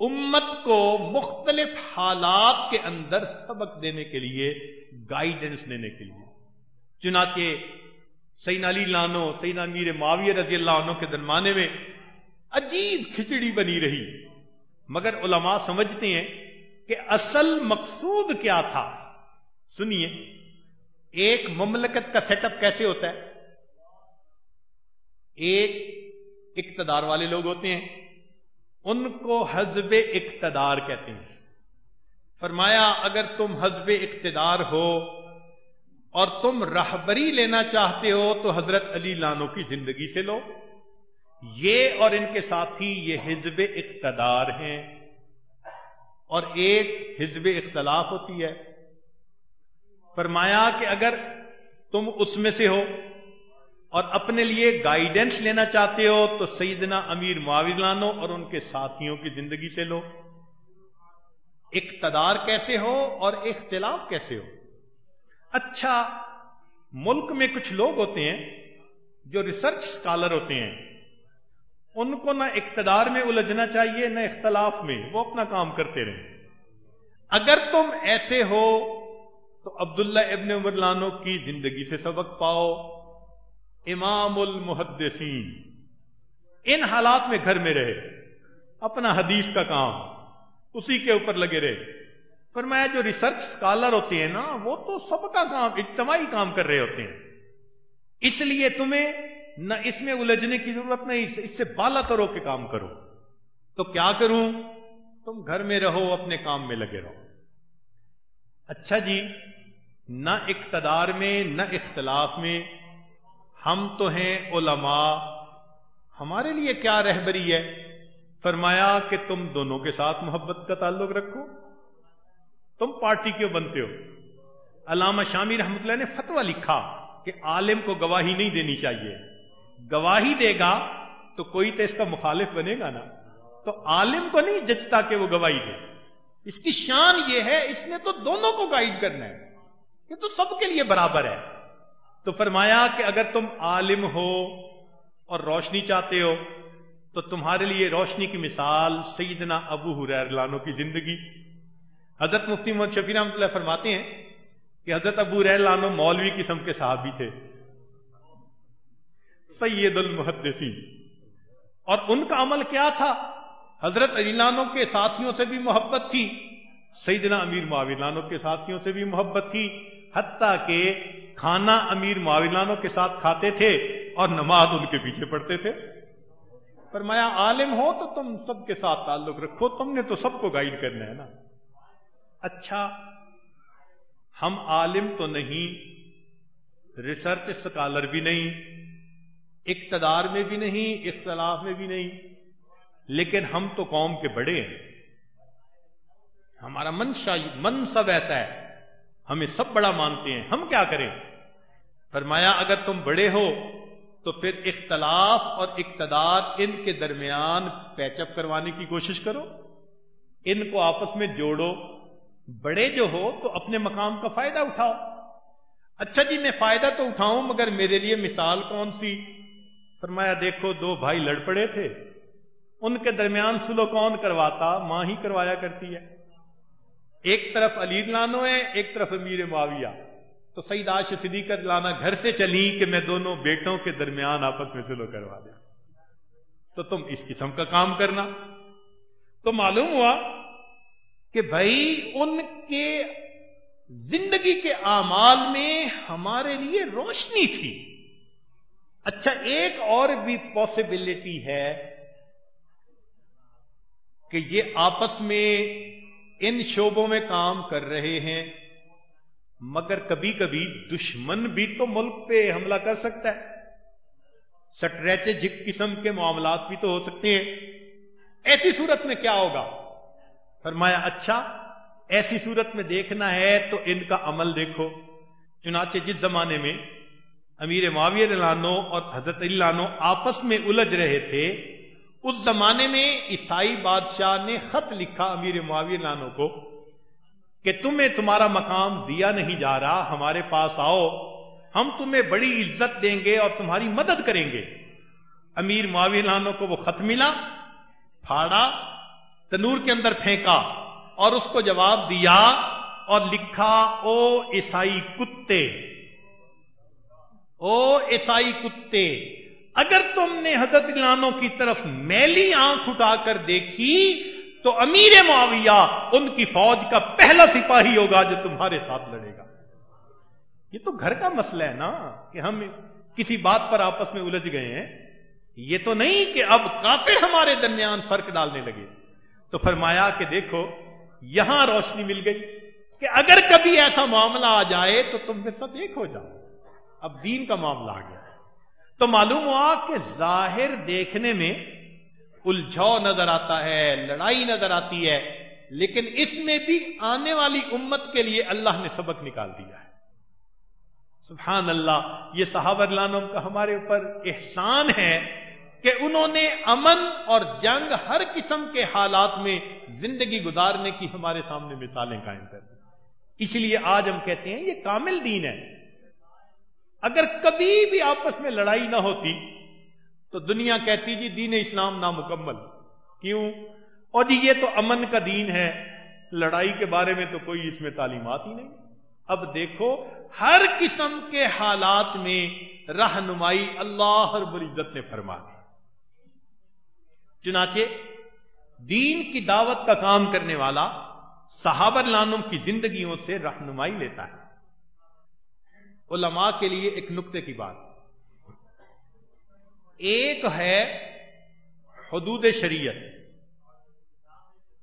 امت کو مختلف حالات کے اندر سبق دینے کے لیے گائیڈنس دینے کے لیے۔ چنانچہ سین علی لانو سین امیر معاویہ رضی اللہ عنہ کے درمانے میں عجیب کھچڑی بنی رہی۔ مگر علماء سمجھتے ہیں کہ اصل مقصود کیا تھا؟ سنیے، ایک مملکت کا سیٹ اپ کیسے ہوتا ہے؟ ایک اقتدار والے لوگ ہوتے ہیں، ان کو حزب اقتدار کہتے ہیں۔ فرمایا، اگر تم حزب اقتدار ہو اور تم رہبری لینا چاہتے ہو، تو حضرت علی لانو کی زندگی سے لو۔ یہ اور ان کے ساتھی، یہ حزب اقتدار ہیں۔ اور ایک حزب اختلاف ہوتی ہے۔ فرمایا کہ اگر تم اس میں سے ہو اور اپنے لیے گائیڈنس لینا چاہتے ہو، تو سیدنا امیر معاوض لانو اور ان کے ساتھیوں کی زندگی سے لو۔ اقتدار کیسے ہو اور اختلاف کیسے ہو؟ اچھا ملک میں کچھ لوگ ہوتے ہیں جو ریسرچ اسکالر ہوتے ہیں۔ ان کو نہ اقتدار میں الجھنا چاہیے، نہ اختلاف میں، وہ اپنا کام کرتے رہیں۔ اگر تم ایسے ہو تو عبداللہ ابن عمر لانو کی زندگی سے سبق پاؤ۔ امام المحدثین، ان حالات میں گھر میں رہے۔ اپنا حدیث کا کام، اسی کے اوپر لگے رہے۔ پر میں جو ریسرچ اسکالر ہوتے ہیں نا، وہ تو سب کا کام، اجتماعی کام کر رہے ہوتے ہیں۔ اس لیے تمہیں نہ اس میں الجھنے کی ضرورت نہیں، اس سے بالا ترو کے کام کرو۔ تو کیا کروں؟ تم گھر میں رہو، اپنے کام میں لگے رہو۔ اچھا جی نہ اقتدار میں، نہ اختلاف میں ہم تو ہیں علماء، ہمارے لیے کیا رہبری ہے؟ فرمایا کہ تم دونوں کے ساتھ محبت کا تعلق رکھو۔ تم پارٹی کیوں بنتے ہو؟ علامہ شامی رحمت اللہ نے فتوا لکھا کہ عالم کو گواہی نہیں دینی چاہیے۔ گواہی دے گا تو کوئی تو اس کا مخالف بنے گا نا۔ تو عالم کو نہیں جچتا کہ وہ گواہی دے۔ اس کی شان یہ ہے، اس نے تو دونوں کو گائیڈ کرنا ہے۔ یہ تو سب کے لیے برابر ہے۔ تو فرمایا کہ اگر تم عالم ہو اور روشنی چاہتے ہو، تو تمہارے لیے روشنی کی مثال سیدنا ابو حریر لانو کی زندگی۔ حضرت مفتی محمد شفیع رحمۃ اللہ فرماتے ہیں کہ حضرت ابو ریل لانو مولوی قسم کے صحابی تھے۔ سید المحدثین اور ان کا عمل کیا تھا؟ حضرت علیلانوں کے ساتھیوں سے بھی محبت تھی، سیدنا امیر معاویلانوں کے ساتھیوں سے بھی محبت تھی، حتیٰ کہ کھانا امیر معاویلانوں کے ساتھ کھاتے تھے اور نماز ان کے پیچھے پڑتے تھے۔ فرمایا، عالم ہو تو تم سب کے ساتھ تعلق رکھو، تم نے تو سب کو گائیڈ کرنا ہے نا۔ اچھا ہم عالم تو نہیں ریسرچ اسکالر بھی نہیں، اقتدار میں بھی نہیں، اختلاف میں بھی نہیں۔ لیکن ہم تو قوم کے بڑے ہیں۔ ہمارا منشا منصب ایسا ہے۔ ہمیں سب بڑا مانتے ہیں۔ ہم کیا کریں؟ فرمایا، اگر تم بڑے ہو تو پھر اختلاف اور اقتدار ان کے درمیان پیچ اپ کروانے کی کوشش کرو۔ ان کو آپس میں جوڑو۔ بڑے جو ہو تو اپنے مقام کا فائدہ اٹھاؤ۔ اچھا جی میں فائدہ تو اٹھاؤں، مگر میرے لیے مثال کون سی؟ فرمایا، دیکھو، دو بھائی لڑ پڑے تھے۔ ان کے درمیان سلو کون کرواتا، ماں ہی کروایا کرتی ہے۔ ایک طرف علی لانو ہے، ایک طرف امیر معاویہ۔ تو سعید آش صدیقت لانا گھر سے چلی کہ میں دونوں بیٹوں کے درمیان آپس میں سلو کروا دیا۔ تو تم اس قسم کا کام کرنا۔ تو معلوم ہوا کہ بھائی ان کے زندگی کے اعمال میں ہمارے لیے روشنی تھی۔ اچھا ایک اور بھی پاسبلٹی ہے۔ کہ یہ آپس میں ان شعبوں میں کام کر رہے ہیں، مگر کبھی کبھی دشمن بھی تو ملک پہ حملہ کر سکتا ہے۔ سٹریچ قسم کے معاملات بھی تو ہو سکتے ہیں۔ ایسی صورت میں کیا ہوگا؟ فرمایا اچھا ایسی صورت میں دیکھنا ہے تو ان کا عمل دیکھو۔ چنانچہ جس زمانے میں امیر معاویہ لانو اور حضرت لانو آپس میں الجھ رہے تھے اس زمانے میں عیسائی بادشاہ نے خط لکھا امیر معاویہ لانو کو کہ تمہیں تمہارا مقام دیا نہیں جا رہا، ہمارے پاس آؤ، ہم تمہیں بڑی عزت دیں گے اور تمہاری مدد کریں گے۔ امیر معاویہ لانو کو وہ خط ملا، پھاڑا، تنور کے اندر پھینکا اور اس کو جواب دیا اور لکھا، او عیسائی کتے، او عیسائی کتے اگر تم نے حضرت لانوں کی طرف میلی آنکھ اٹھا کر دیکھی، تو امیر معاویہ ان کی فوج کا پہلا سپاہی ہوگا جو تمہارے ساتھ لڑے گا۔ یہ تو گھر کا مسئلہ ہے نا کہ ہم کسی بات پر آپس میں الجھ گئے ہیں۔ یہ تو نہیں کہ اب کافر ہمارے درمیان فرق ڈالنے لگے۔ تو فرمایا کہ دیکھو، یہاں روشنی مل گئی کہ اگر کبھی ایسا معاملہ آ جائے تو تم پھر سب ایک ہو جاؤ۔ اب دین کا معاملہ آ گیا۔ تو معلوم ہوا کہ ظاہر دیکھنے میں الجھاؤ نظر آتا ہے، لڑائی نظر آتی ہے، لیکن اس میں بھی آنے والی امت کے لیے اللہ نے سبق نکال دیا ہے۔ سبحان اللہ، یہ صحابہ اللہ کا ہمارے اوپر احسان ہے کہ انہوں نے امن اور جنگ ہر قسم کے حالات میں زندگی گزارنے کی ہمارے سامنے مثالیں قائم کر دی۔ اس لیے آج ہم کہتے ہیں یہ کامل دین ہے۔ اگر کبھی بھی آپس میں لڑائی نہ ہوتی تو دنیا کہتی جی دین اسلام نامکمل۔ کیوں؟ اور جی یہ تو امن کا دین ہے، لڑائی کے بارے میں تو کوئی اس میں تعلیمات ہی نہیں۔ اب دیکھو، ہر قسم کے حالات میں رہنمائی اللہ ہر العزت نے فرما دی چنانچہ، دین کی دعوت کا کام کرنے والا صحابر لانوں کی زندگیوں سے رہنمائی لیتا ہے۔ علماء کے لیے ایک نقطے کی بات۔ ایک ہے حدود شریعت۔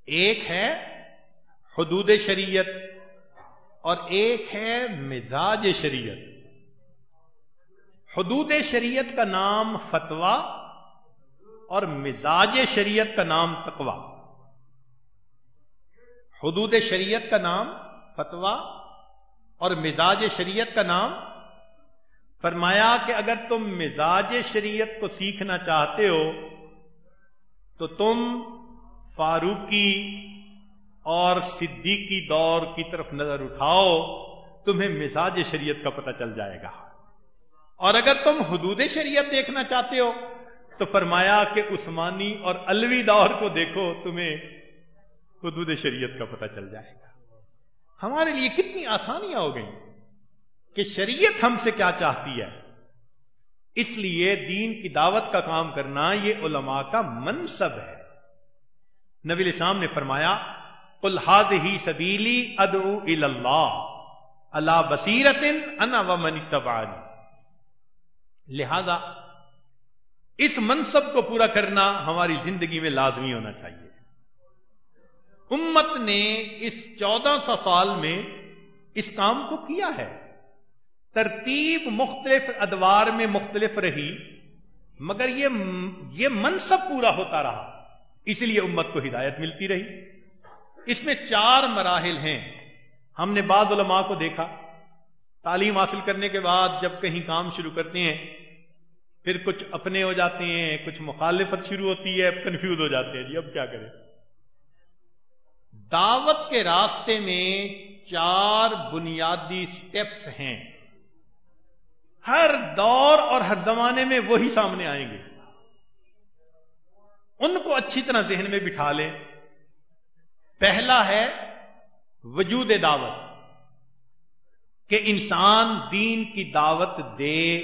ایک ہے حدود شریعت اور ایک ہے مزاج شریعت۔ حدود شریعت کا نام فتوا اور مزاج شریعت کا نام تقوا حدود شریعت کا نام فتوا اور مزاج شریعت کا نام فرمایا کہ اگر تم مزاج شریعت کو سیکھنا چاہتے ہو تو تم فاروقی اور صدیقی دور کی طرف نظر اٹھاؤ، تمہیں مزاج شریعت کا پتہ چل جائے گا۔ اور اگر تم حدود شریعت دیکھنا چاہتے ہو تو فرمایا کہ عثمانی اور الوی دور کو دیکھو، تمہیں حدود شریعت کا پتہ چل جائے گا۔ ہمارے لیے کتنی آسانیاں ہو گئیں کہ شریعت ہم سے کیا چاہتی ہے۔ اس لیے دین کی دعوت کا کام کرنا یہ علماء کا منصب ہے۔ نبی الاسلام نے فرمایا الحاظ ہی سبیلی ادعو اللہ اللہ بصیرت انا و منی لہذا اس منصب کو پورا کرنا ہماری زندگی میں لازمی ہونا چاہیے۔ امت نے اس چودہ سو سال میں اس کام کو کیا ہے؟ ترتیب مختلف ادوار میں مختلف رہی، مگر یہ یہ منصب پورا ہوتا رہا۔ اس لیے امت کو ہدایت ملتی رہی۔ اس میں چار مراحل ہیں۔ ہم نے بعض علماء کو دیکھا۔ تعلیم حاصل کرنے کے بعد جب کہیں کام شروع کرتے ہیں، پھر کچھ اپنے ہو جاتے ہیں، کچھ مخالفت شروع ہوتی ہے کنفیوز ہو جاتے ہیں۔ جی اب کیا کریں؟ دعوت کے راستے میں چار بنیادی سٹیپس ہیں۔ ہر دور اور ہر زمانے میں وہی سامنے آئیں گے۔ ان کو اچھی طرح ذہن میں بٹھا لیں۔ پہلا ہے وجود دعوت، کہ انسان دین کی دعوت دے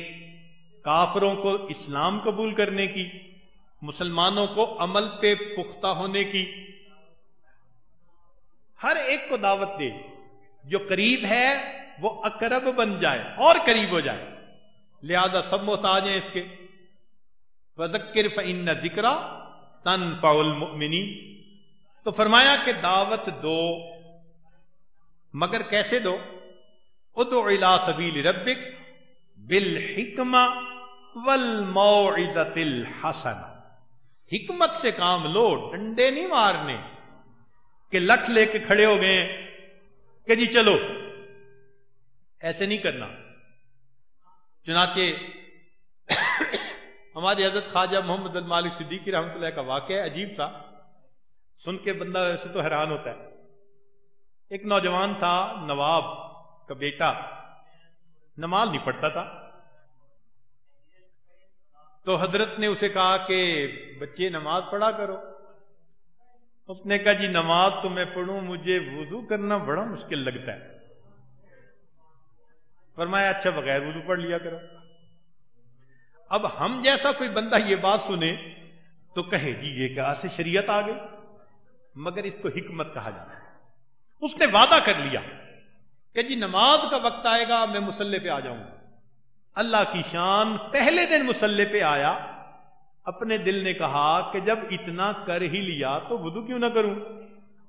کافروں کو اسلام قبول کرنے کی، مسلمانوں کو عمل پہ پختہ ہونے کی۔ ہر ایک کو دعوت دے۔ جو قریب ہے وہ اقرب بن جائے اور قریب ہو جائے۔ لہذا سب محتاج ہیں اس کے۔ وزکر فن ذکر تن پاول منی تو فرمایا کہ دعوت دو، مگر کیسے دو؟ ادو الا سبیل ربک بالحکمہ والموعظت الحسن حکمت سے کام لو، ڈنڈے نہیں مارنے۔ کہ لٹھ لے کے کھڑے ہو گئے کہ جی چلو، ایسے نہیں کرنا۔ چنانچہ ہمارے حضرت خواجہ محمد المالک صدیقی رحمۃ اللہ کا واقعہ عجیب تھا۔ سن کے بندہ ویسے تو حیران ہوتا ہے۔ ایک نوجوان تھا، نواب کا بیٹا۔ نماز نہیں پڑھتا تھا۔ تو حضرت نے اسے کہا کہ بچے نماز پڑھا کرو۔ اس نے کہا جی نماز تو میں پڑھوں، مجھے وضو کرنا بڑا مشکل لگتا ہے۔ فرمایا اچھا بغیر وضو پڑھ لیا کرو۔ اب ہم جیسا کوئی بندہ یہ بات سنے تو کہے جی یہ کیا سے شریعت آ گئی؟ مگر اس کو حکمت کہا جاتا ہے۔ اس نے وعدہ کر لیا کہ جی نماز کا وقت آئے گا، میں مسلح پہ آ جاؤں۔ گا اللہ کی شان پہلے دن مسلح پہ آیا۔ اپنے دل نے کہا کہ جب اتنا کر ہی لیا تو وضو کیوں نہ کروں؟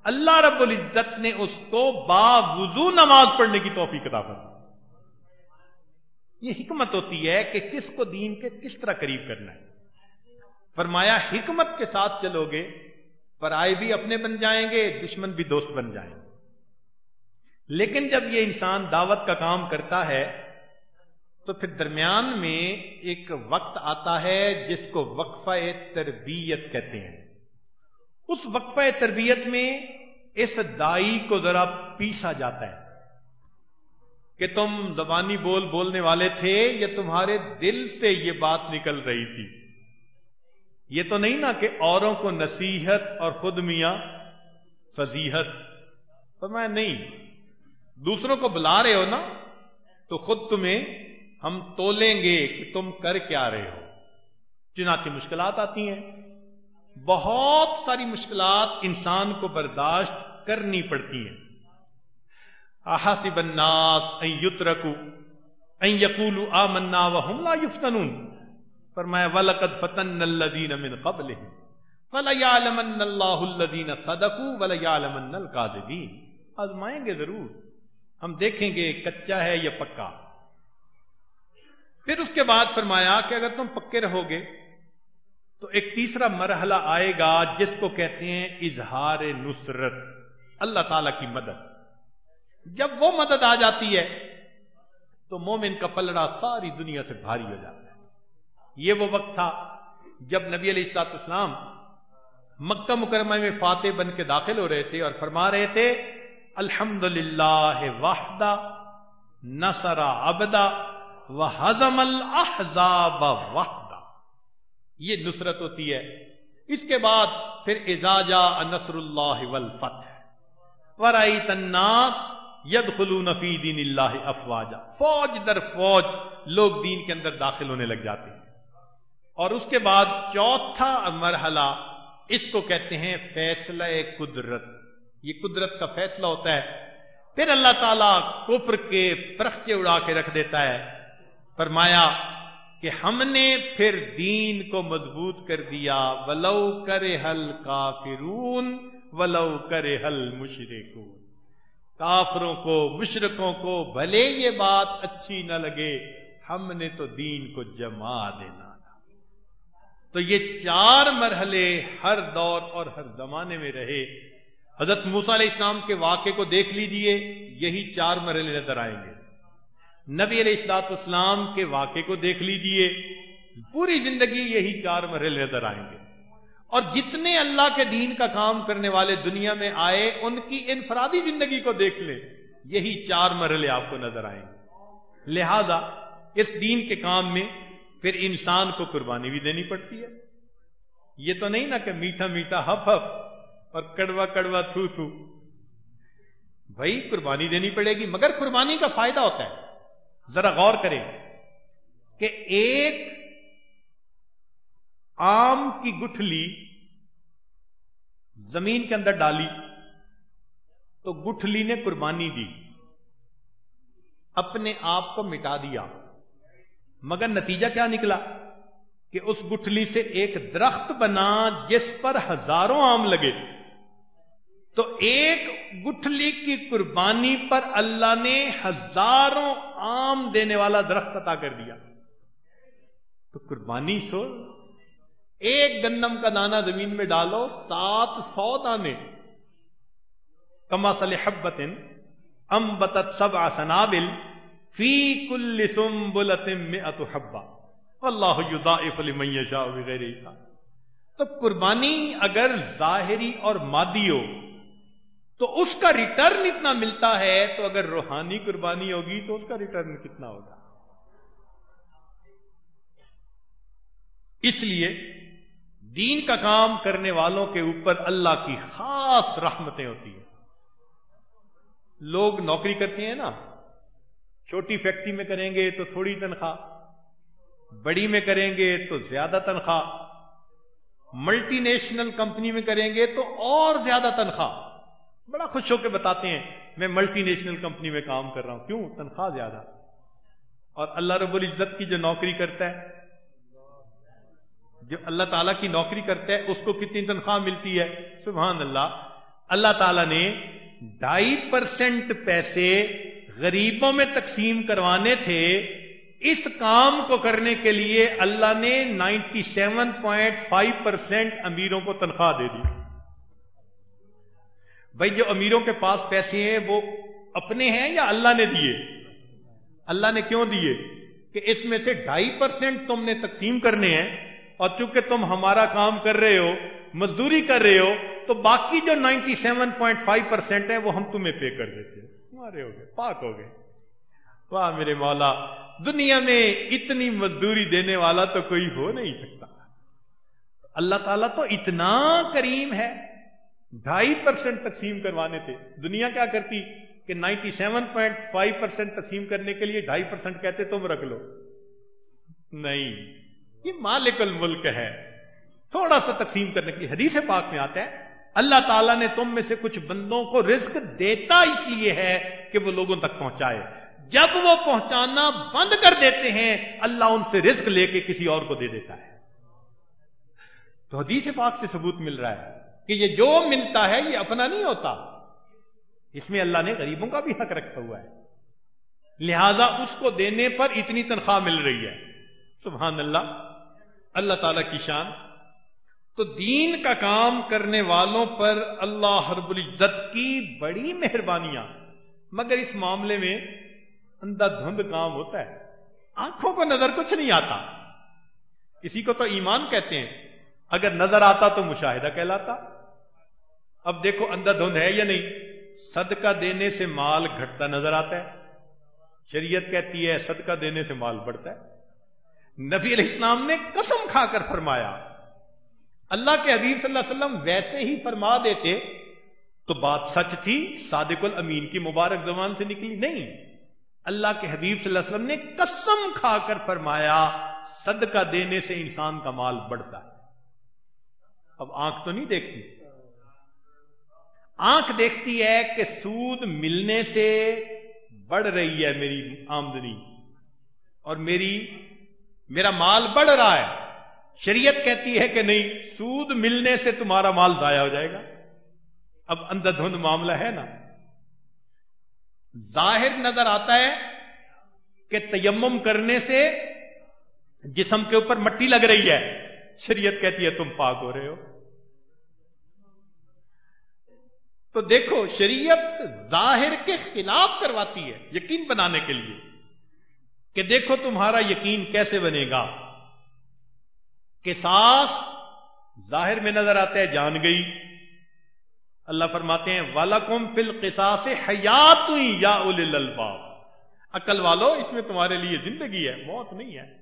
اللہ رب العزت نے اس کو با وضو نماز پڑھنے کی توفیق کر یہ حکمت ہوتی ہے کہ کس کو دین کے کس طرح قریب کرنا ہے۔ فرمایا، حکمت کے ساتھ چلو گے، پرائے بھی اپنے بن جائیں گے، دشمن بھی دوست بن جائیں گے۔ لیکن جب یہ انسان دعوت کا کام کرتا ہے تو پھر درمیان میں ایک وقت آتا ہے جس کو وقفہ تربیت کہتے ہیں۔ اس وقفہ تربیت میں اس دائی کو ذرا پیسا جاتا ہے کہ تم زبانی بول بولنے والے تھے یا تمہارے دل سے یہ بات نکل رہی تھی۔ یہ تو نہیں نا کہ اوروں کو نصیحت اور خود میاں فضیحت۔ تو میں نہیں، دوسروں کو بلا رہے ہو نا، تو خود تمہیں ہم تولیں گے کہ تم کر کیا رہے ہو۔ چنانچہ مشکلات آتی ہیں۔ بہت ساری مشکلات انسان کو برداشت کرنی پڑتی ہیں۔ احاسب الناس ان یترکو ان یقولو آمنا وهم لا یفتنون۔ فرمایا، ولقد فتن الذین من قبلهم۔ فلا يعلمن اللہ الذین صدقوا ولا يعلمن الكاذبین آزمائیں گے ضرور۔ ہم دیکھیں گے کچا ہے یا پکا۔ پھر اس کے بعد فرمایا کہ اگر تم پکے رہو گے، تو ایک تیسرا مرحلہ آئے گا جس کو کہتے ہیں اظہار نصرت، اللہ تعالی کی مدد۔ جب وہ مدد آ جاتی ہے، تو مومن کا پلڑا ساری دنیا سے بھاری ہو جاتا ہے۔ یہ وہ وقت تھا جب نبی علیہ السلاط اسلام مکہ مکرمہ میں فاتح بن کے داخل ہو رہے تھے اور فرما رہے تھے الحمد للہ واحدہ نسرا ابدا و ہزم الحضاب واحدہ یہ نصرت ہوتی ہے۔ اس کے بعد پھر اعزاجا نصر اللہ ولفت ورائی تناس ید خلو نفی دین اللہ افواجا فوج در فوج لوگ دین کے اندر داخل ہونے لگ جاتے ہیں۔ اور اس کے بعد چوتھا مرحلہ، اس کو کہتے ہیں فیصلہ قدرت۔ یہ قدرت کا فیصلہ ہوتا ہے۔ پھر اللہ تعالیٰ کفر کے پرخچے اڑا کے رکھ دیتا ہے۔ فرمایا کہ ہم نے پھر دین کو مضبوط کر دیا۔ ولو کرے حل کافرون ولو کرے حل مشرقون کافروں کو مشرقوں کو بھلے یہ بات اچھی نہ لگے، ہم نے تو دین کو جما دینا تھا۔ تو یہ چار مرحلے ہر دور اور ہر زمانے میں رہے۔ حضرت موسا علیہ السلام کے واقعے کو دیکھ لیجیے، یہی چار مرحلے نظر آئیں گے۔ نبی علیہ السلاط اسلام کے واقعے کو دیکھ لیجیے۔ پوری زندگی یہی چار مرحلے نظر آئیں گے۔ اور جتنے اللہ کے دین کا کام کرنے والے دنیا میں آئے، ان کی انفرادی زندگی کو دیکھ لیں۔ یہی چار مرحلے آپ کو نظر آئیں۔ گے لہذا اس دین کے کام میں پھر انسان کو قربانی بھی دینی پڑتی ہے۔ یہ تو نہیں نا کہ میٹھا میٹھا ہف ہف اور کڑوا کڑوا تھو تھو۔ بھائی قربانی دینی پڑے گی، مگر قربانی کا فائدہ ہوتا ہے۔ ذرا غور کریں کہ ایک آم کی گٹھلی زمین کے اندر ڈالی تو گٹھلی نے قربانی دی، اپنے آپ کو مٹا دیا۔ مگر نتیجہ کیا نکلا؟ کہ اس گٹھلی سے ایک درخت بنا جس پر ہزاروں آم لگے۔ تو ایک گٹھلی کی قربانی پر اللہ نے ہزاروں آم دینے والا درخت عطا کر دیا۔ تو قربانی سو ایک گندم کا دانا زمین میں ڈالو، سات سو دانے۔ کما صحبت امبتت سب آسنابل فی کل تم بلتم میں اتحبا اللہ شاہ تو قربانی اگر ظاہری اور مادی ہو تو اس کا ریٹرن اتنا ملتا ہے تو اگر روحانی قربانی ہوگی تو اس کا ریٹرن کتنا ہوگا؟ اس لیے دین کا کام کرنے والوں کے اوپر اللہ کی خاص رحمتیں ہوتی ہیں۔ لوگ نوکری کرتے ہیں نا، چھوٹی فیکٹری میں کریں گے تو تھوڑی تنخواہ، بڑی میں کریں گے تو زیادہ تنخواہ ملٹی نیشنل کمپنی میں کریں گے تو اور زیادہ تنخواہ۔ بڑا خوش ہو کے بتاتے ہیں، میں ملٹی نیشنل کمپنی میں کام کر رہا ہوں۔ کیوں؟ تنخواہ زیادہ۔ اور اللہ رب العزت کی جو نوکری کرتا ہے، جو اللہ تعالیٰ کی نوکری کرتا ہے، اس کو کتنی تنخواہ ملتی ہے؟ سبحان اللہ۔ اللہ تعالیٰ نے ڈھائی پرسینٹ پیسے غریبوں میں تقسیم کروانے تھے۔ اس کام کو کرنے کے لیے اللہ نے ninety seven point five percent امیروں کو تنخواہ دے دی۔ بھائی جو امیروں کے پاس پیسے ہیں وہ اپنے ہیں یا اللہ نے دیے؟ اللہ نے کیوں دیے؟ کہ اس میں سے ڈھائی پرسینٹ تم نے تقسیم کرنے ہیں اور چونکہ تم ہمارا کام کر رہے ہو، مزدوری کر رہے ہو، تو باقی جو ninety seven point five percent ہے وہ ہم تمہیں پے کر دیتے تمہارے ہو گئے، پاک ہو گئے۔ واہ میرے مولا، دنیا میں اتنی مزدوری دینے والا تو کوئی ہو نہیں سکتا۔ اللہ تعالیٰ تو اتنا کریم ہے۔ ڈھائی پرسینٹ تقسیم کروانے تھے۔ دنیا کیا کرتی کہ ninety seven point five percent تقسیم کرنے کے لیے ڈھائی پرسینٹ کہتے تم رکھ لو۔ نہیں، یہ مالک الملک ہے۔ تھوڑا سا تقسیم کرنے کی حدیث پاک میں آتا ہے۔ اللہ تعالیٰ نے تم میں سے کچھ بندوں کو رزق دیتا اس لیے ہے کہ وہ لوگوں تک پہنچائے۔ جب وہ پہنچانا بند کر دیتے ہیں، اللہ ان سے رزق لے کے کسی اور کو دے دیتا ہے۔ تو حدیث پاک سے ثبوت مل رہا ہے۔ کہ یہ جو ملتا ہے یہ اپنا نہیں ہوتا۔ اس میں اللہ نے غریبوں کا بھی حق رکھا ہوا ہے۔ لہذا اس کو دینے پر اتنی تنخواہ مل رہی ہے۔ سبحان اللہ۔ اللہ تعالی کی شان۔ تو دین کا کام کرنے والوں پر اللہ رب العزت کی بڑی مہربانیاں۔ مگر اس معاملے میں اندھا دھند کام ہوتا ہے۔ آنکھوں کو نظر کچھ نہیں آتا۔ اسی کو تو ایمان کہتے ہیں۔ اگر نظر آتا تو مشاہدہ کہلاتا۔ اب دیکھو اندھا دھند ہے یا نہیں؟ صدقہ دینے سے مال گھٹتا نظر آتا ہے۔ شریعت کہتی ہے صدقہ دینے سے مال بڑھتا ہے۔ نبی علیہ السلام نے قسم کھا کر فرمایا، اللہ کے حبیب صلی اللہ علیہ وسلم ویسے ہی فرما دیتے، تو بات سچ تھی، صادق الامین کی مبارک زبان سے نکلی۔ نہیں، اللہ کے حبیب صلی اللہ علیہ وسلم نے قسم کھا کر فرمایا، صدقہ دینے سے انسان کا مال بڑھتا ہے۔ اب آنکھ تو نہیں دیکھتی؟ آنکھ دیکھتی ہے کہ سود ملنے سے بڑھ رہی ہے میری آمدنی اور میری میرا مال بڑھ رہا ہے۔ شریعت کہتی ہے کہ نہیں، سود ملنے سے تمہارا مال ضائع ہو جائے گا۔ اب اندھا دھند معاملہ ہے نا۔ ظاہر نظر آتا ہے کہ تیمم کرنے سے جسم کے اوپر مٹی لگ رہی ہے۔ شریعت کہتی ہے تم پاک ہو رہے ہو۔ تو دیکھو، شریعت ظاہر کے خلاف کرواتی ہے، یقین بنانے کے لیے۔ کہ دیکھو تمہارا یقین کیسے بنے گا۔ کہ ساس ظاہر میں نظر آتا ہے جان گئی۔ اللہ فرماتے ہیں والا کم فل قصاص حیات یا الباب عقل والو، اس میں تمہارے لیے زندگی ہے، موت نہیں ہے۔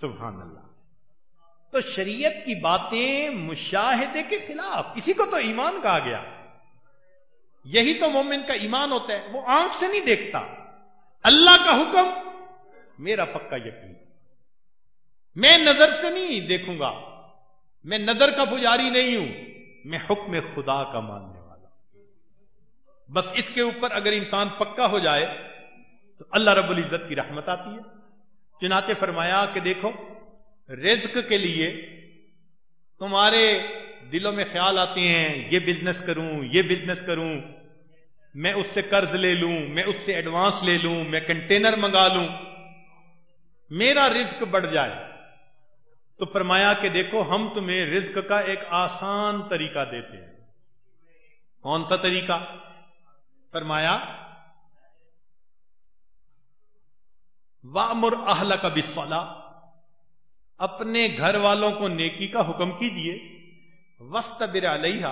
سبحان اللہ۔ تو شریعت کی باتیں مشاہدے کے خلاف کسی کو تو ایمان کہا گیا۔ یہی تو مومن کا ایمان ہوتا ہے، وہ آنکھ سے نہیں دیکھتا۔ اللہ کا حکم، میرا پکا یقین۔ میں نظر سے نہیں دیکھوں گا۔ میں نظر کا پجاری نہیں ہوں۔ میں حکم خدا کا ماننے والا بس اس کے اوپر اگر انسان پکا ہو جائے، تو اللہ رب العزت کی رحمت آتی ہے۔ چناتے فرمایا کہ دیکھو، رزق کے لیے تمہارے دلوں میں خیال آتے ہیں، یہ بزنس کروں، یہ بزنس کروں، میں اس سے قرض لے لوں، میں اس سے ایڈوانس لے لوں، میں کنٹینر منگا لوں، میرا رزق بڑھ جائے۔ تو فرمایا کہ دیکھو، ہم تمہیں رزق کا ایک آسان طریقہ دیتے ہیں۔ کون سا طریقہ؟ فرمایا وامر اہل کا بسلا اپنے گھر والوں کو نیکی کا حکم کیجیے وسط بر علیہ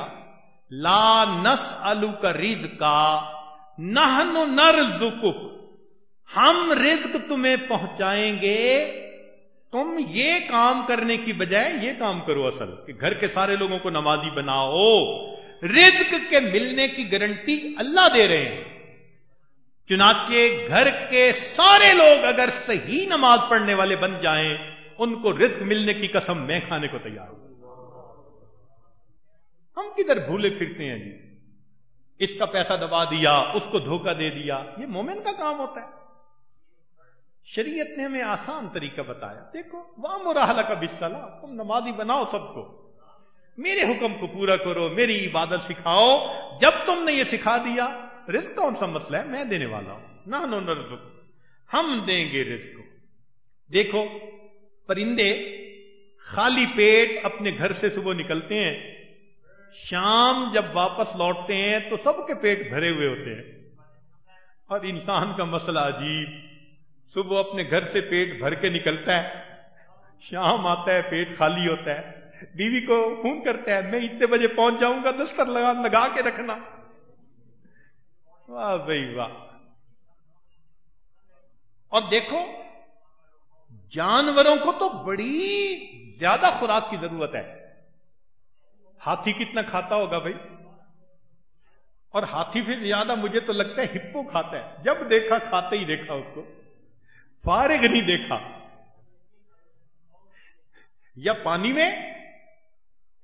لا نس الو کا رز کا نہ ہم رزق تمہیں پہنچائیں گے۔ تم یہ کام کرنے کی بجائے یہ کام کرو اصل، کہ گھر کے سارے لوگوں کو نمازی بناؤ۔ رزق کے ملنے کی گارنٹی اللہ دے رہے ہیں۔ چنانچہ گھر کے سارے لوگ اگر صحیح نماز پڑھنے والے بن جائیں، ان کو رزق ملنے کی قسم میں کھانے کو تیار ہوں۔ ہم کدھر بھولے پھرتے ہیں جی؟ اس کا پیسہ دبا دیا، اس کو دھوکہ دے دیا، یہ مومن کا کام ہوتا ہے۔ شریعت نے ہمیں آسان طریقہ بتایا۔ دیکھو وہاں مراحلہ کا بسلا تم نمازی بناؤ سب کو۔ میرے حکم کو پورا کرو، میری عبادت سکھاؤ۔ جب تم نے یہ سکھا دیا، رزق کون سا مسئلہ ہے، میں دینے والا ہوں۔ نہ نو نرزق۔ ہم دیں گے رزق کو۔ دیکھو، پرندے خالی پیٹ اپنے گھر سے صبح نکلتے ہیں۔ شام جب واپس لوٹتے ہیں تو سب کے پیٹ بھرے ہوئے ہوتے ہیں۔ اور انسان کا مسئلہ عجیب۔ صبح اپنے گھر سے پیٹ بھر کے نکلتا ہے۔ شام آتا ہے، پیٹ خالی ہوتا ہے۔ بیوی کو فون کرتا ہے، میں اتنے بجے پہنچ جاؤں گا، دستر لگا لگا کے رکھنا۔ واہ بھائی واہ۔ اور دیکھو، جانوروں کو تو بڑی زیادہ خوراک کی ضرورت ہے۔ ہاتھی کتنا کھاتا ہوگا بھائی؟ اور ہاتھی پھر زیادہ مجھے تو لگتا ہے ہپو کھاتا ہے۔ جب دیکھا کھاتے ہی دیکھا اس کو۔ فارغ نہیں دیکھا۔ یا پانی میں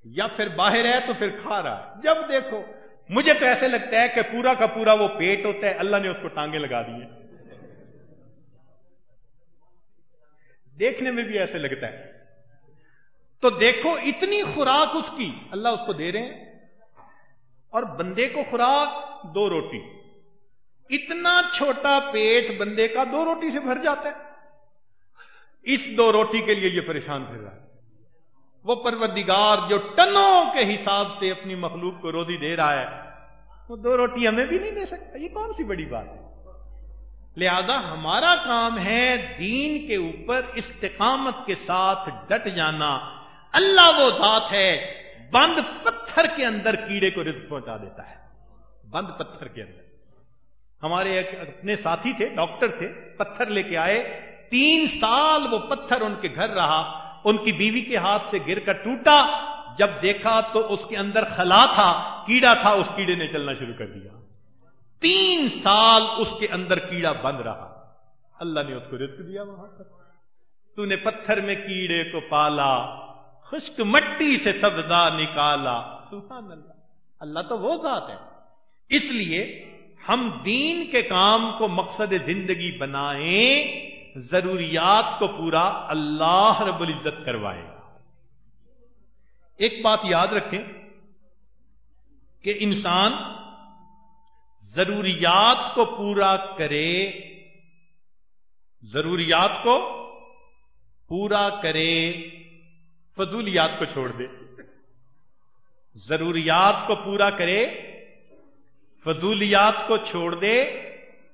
یا پھر باہر ہے تو پھر کھا رہا جب دیکھو، مجھے تو ایسے لگتا ہے کہ پورا کا پورا وہ پیٹ ہوتا ہے۔ اللہ نے اس کو ٹانگے لگا دیے دیکھنے میں بھی ایسے لگتا ہے۔ تو دیکھو اتنی خوراک اس کی، اللہ اس کو دے رہے ہیں۔ اور بندے کو خوراک دو روٹی۔ اتنا چھوٹا پیٹ بندے کا دو روٹی سے بھر جاتا ہے۔ اس دو روٹی کے لیے یہ پریشان پھر رہا ہے۔ وہ پروردگار جو ٹنوں کے حساب سے اپنی مخلوق کو روزی دے رہا ہے، وہ دو روٹی ہمیں بھی نہیں دے سکتا۔ یہ کون سی بڑی بات ہے؟ لہذا ہمارا کام ہے دین کے اوپر استقامت کے ساتھ ڈٹ جانا۔ اللہ وہ ذات ہے، بند پتھر کے اندر کیڑے کو رزق پہنچا دیتا ہے۔ بند پتھر کے اندر۔ ہمارے ایک اپنے ساتھی تھے، ڈاکٹر تھے، پتھر لے کے آئے۔ تین سال وہ پتھر ان کے گھر رہا، ان کی بیوی کے ہاتھ سے گر کر ٹوٹا۔ جب دیکھا تو اس کے اندر خلا تھا، کیڑا تھا، اس کیڑے نے چلنا شروع کر دیا۔ تین سال اس کے اندر کیڑا بند رہا۔ اللہ نے اس کو رزق دیا وہاں پر۔ تو نے پتھر میں کیڑے کو پالا۔ خشک مٹی سے سبزہ نکالا۔ سبحان اللہ۔ اللہ تو وہ ذات ہے۔ اس لیے ہم دین کے کام کو مقصد زندگی بنائیں، ضروریات کو پورا اللہ رب العزت کروائے۔ ایک بات یاد رکھیں کہ انسان ضروریات کو پورا کرے، ضروریات کو پورا کرے۔ فضولیات کو چھوڑ دے۔ ضروریات کو پورا کرے، فضولیات کو چھوڑ دے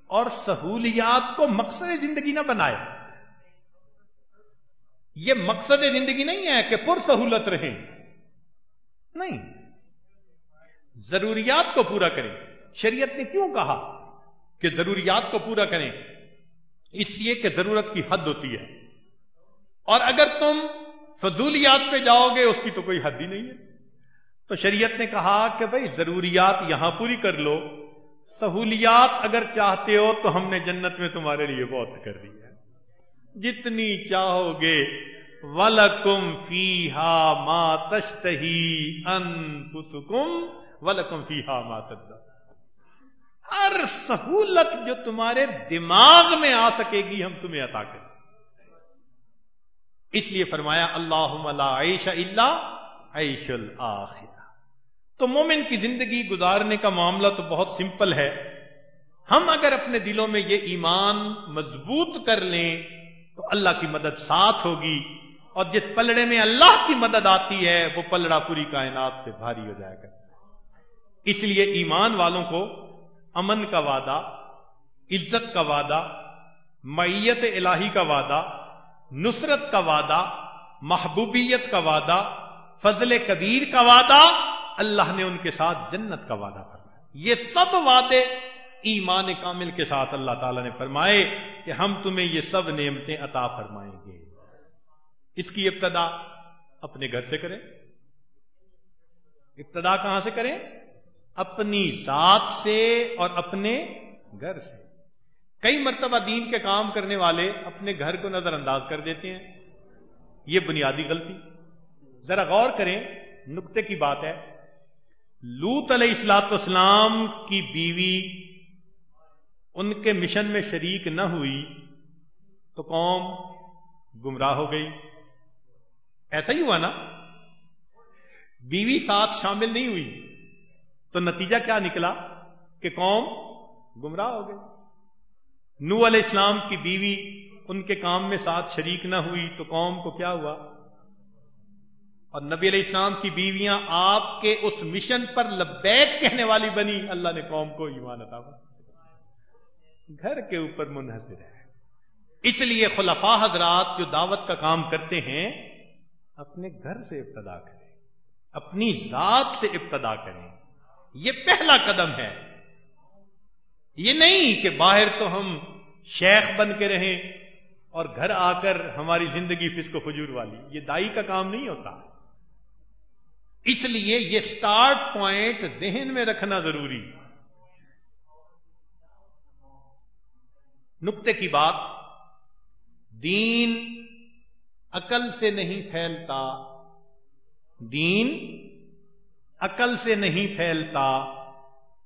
اور سہولیات کو مقصد زندگی نہ بنائے۔ یہ مقصد زندگی نہیں ہے کہ پر سہولت رہیں۔ نہیں۔ ضروریات کو پورا کریں۔ شریعت نے کیوں کہا کہ ضروریات کو پورا کریں؟ اس لیے کہ ضرورت کی حد ہوتی ہے۔ اور اگر تم فضولیات پہ جاؤ گے، اس کی تو کوئی حد ہی نہیں ہے۔ تو شریعت نے کہا کہ بھائی، ضروریات یہاں پوری کر لو۔ سہولیات اگر چاہتے ہو تو ہم نے جنت میں تمہارے لیے بہت کر دی ہے۔ جتنی چاہو گے، ولکم فی ہا ماتشت ہی ان پسکم ولکم فی ہا مات ہر سہولت جو تمہارے دماغ میں آ سکے گی، ہم تمہیں عطا کریں۔ اس لیے فرمایا اللہ عیش اللہ عیش الآخر تو مومن کی زندگی گزارنے کا معاملہ تو بہت سمپل ہے۔ ہم اگر اپنے دلوں میں یہ ایمان مضبوط کر لیں تو اللہ کی مدد ساتھ ہوگی اور جس پلڑے میں اللہ کی مدد آتی ہے، وہ پلڑا پوری کائنات سے بھاری ہو جائے گا۔ اس لیے ایمان والوں کو امن کا وعدہ، عزت کا وعدہ، معیت الہی کا وعدہ نصرت کا وعدہ، محبوبیت کا وعدہ، فضل کبیر کا وعدہ، اللہ نے ان کے ساتھ جنت کا وعدہ فرمایا۔ یہ سب وعدے ایمان کامل کے ساتھ اللہ تعالی نے فرمائے کہ ہم تمہیں یہ سب نعمتیں عطا فرمائیں گے۔ اس کی ابتدا اپنے گھر سے کریں۔ ابتدا کہاں سے کریں؟ اپنی ذات سے اور اپنے گھر سے۔ کئی مرتبہ دین کے کام کرنے والے اپنے گھر کو نظر انداز کر دیتے ہیں۔ یہ بنیادی غلطی۔ ذرا غور کریں، نقطے کی بات ہے۔ لوت علیہ السلاط اسلام کی بیوی ان کے مشن میں شریک نہ ہوئی تو قوم گمراہ ہو گئی۔ ایسا ہی ہوا نا۔ بیوی ساتھ شامل نہیں ہوئی تو نتیجہ کیا نکلا کہ قوم گمراہ ہو گئی۔ نو علیہ السلام کی بیوی ان کے کام میں ساتھ شریک نہ ہوئی تو قوم کو کیا ہوا؟ اور نبی علیہ السلام کی بیویاں آپ کے اس مشن پر لبیک کہنے والی بنی، اللہ نے قوم کو ایمان عطا گھر کے اوپر منحصر ہے۔ اس لیے خلفا حضرات جو دعوت کا کام کرتے ہیں، اپنے گھر سے ابتدا کریں۔ اپنی ذات سے ابتدا کریں۔ یہ پہلا قدم ہے۔ یہ نہیں کہ باہر تو ہم شیخ بن کے رہیں اور گھر آ کر ہماری زندگی فسق و فجور والی۔ یہ دائی کا کام نہیں ہوتا۔ اس لیے یہ سٹارٹ پوائنٹ ذہن میں رکھنا ضروری۔ نقطے کی بات، دین عقل سے نہیں پھیلتا۔ دین عقل سے نہیں پھیلتا،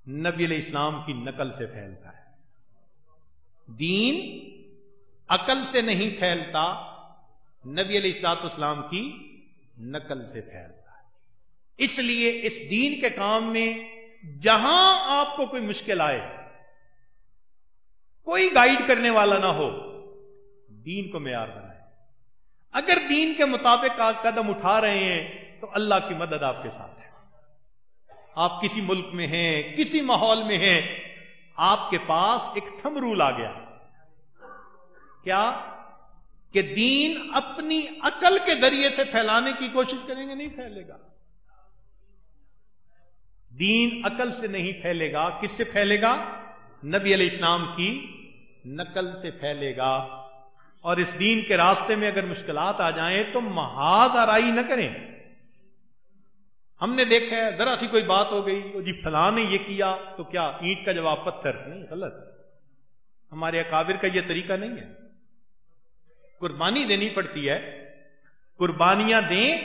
نبی علیہ السلام کی نقل سے پھیلتا ہے۔ دین عقل سے نہیں پھیلتا، نبی علیہ السلاط اسلام کی نقل سے پھیلتا ہے۔ اس لیے اس دین کے کام میں جہاں آپ کو کوئی مشکل آئے، کوئی گائیڈ کرنے والا نہ ہو، دین کو معیار بنائے اگر دین کے مطابق آپ قدم اٹھا رہے ہیں، تو اللہ کی مدد آپ کے ساتھ ہے۔ آپ کسی ملک میں ہیں، کسی ماحول میں ہیں آپ کے پاس ایک تھم رول آ گیا۔ کیا؟ کہ دین اپنی عقل کے ذریعے سے پھیلانے کی کوشش کریں گے، نہیں پھیلے گا۔ دین عقل سے نہیں پھیلے گا۔ کس سے پھیلے گا؟ نبی علیہ السلام کی نقل سے پھیلے گا۔ اور اس دین کے راستے میں اگر مشکلات آ جائیں تو محاذ آرائی نہ کریں۔ ہم نے دیکھا ہے، ذرا سی کوئی بات ہو گئی جی فلاں نے یہ کیا، تو کیا اینٹ کا جواب پتھر؟ نہیں، غلط۔ ہمارے اکابر کا یہ طریقہ نہیں ہے۔ قربانی دینی پڑتی ہے، قربانیاں دیں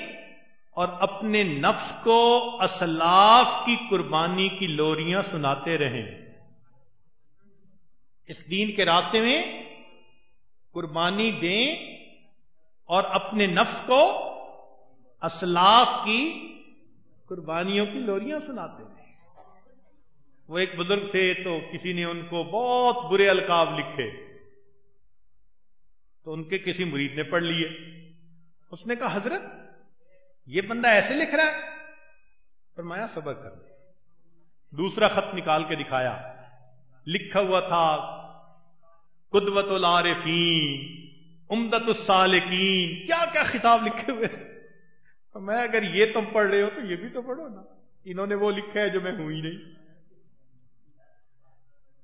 اور اپنے نفس کو اسلاف کی قربانی کی لوریاں سناتے رہیں۔ اس دین کے راستے میں قربانی دیں اور اپنے نفس کو اسلاف کی قربانیوں کی لوریاں سناتے ہیں وہ ایک بزرگ تھے تو کسی نے ان کو بہت برے القاب لکھے۔ تو ان کے کسی مرید نے پڑھ لیے۔ اس نے کہا، حضرت، یہ بندہ ایسے لکھ رہا ہے؟ فرمایا سبق کر۔ دوسرا خط نکال کے دکھایا۔ لکھا ہوا تھا قدوت العارفین امدت السالکین۔ کیا کیا خطاب لکھے ہوئے تھے؟ میں اگر یہ تم پڑھ رہے ہو تو یہ بھی تو پڑھو نا۔ انہوں نے وہ لکھا ہے جو میں ہوں ہی نہیں۔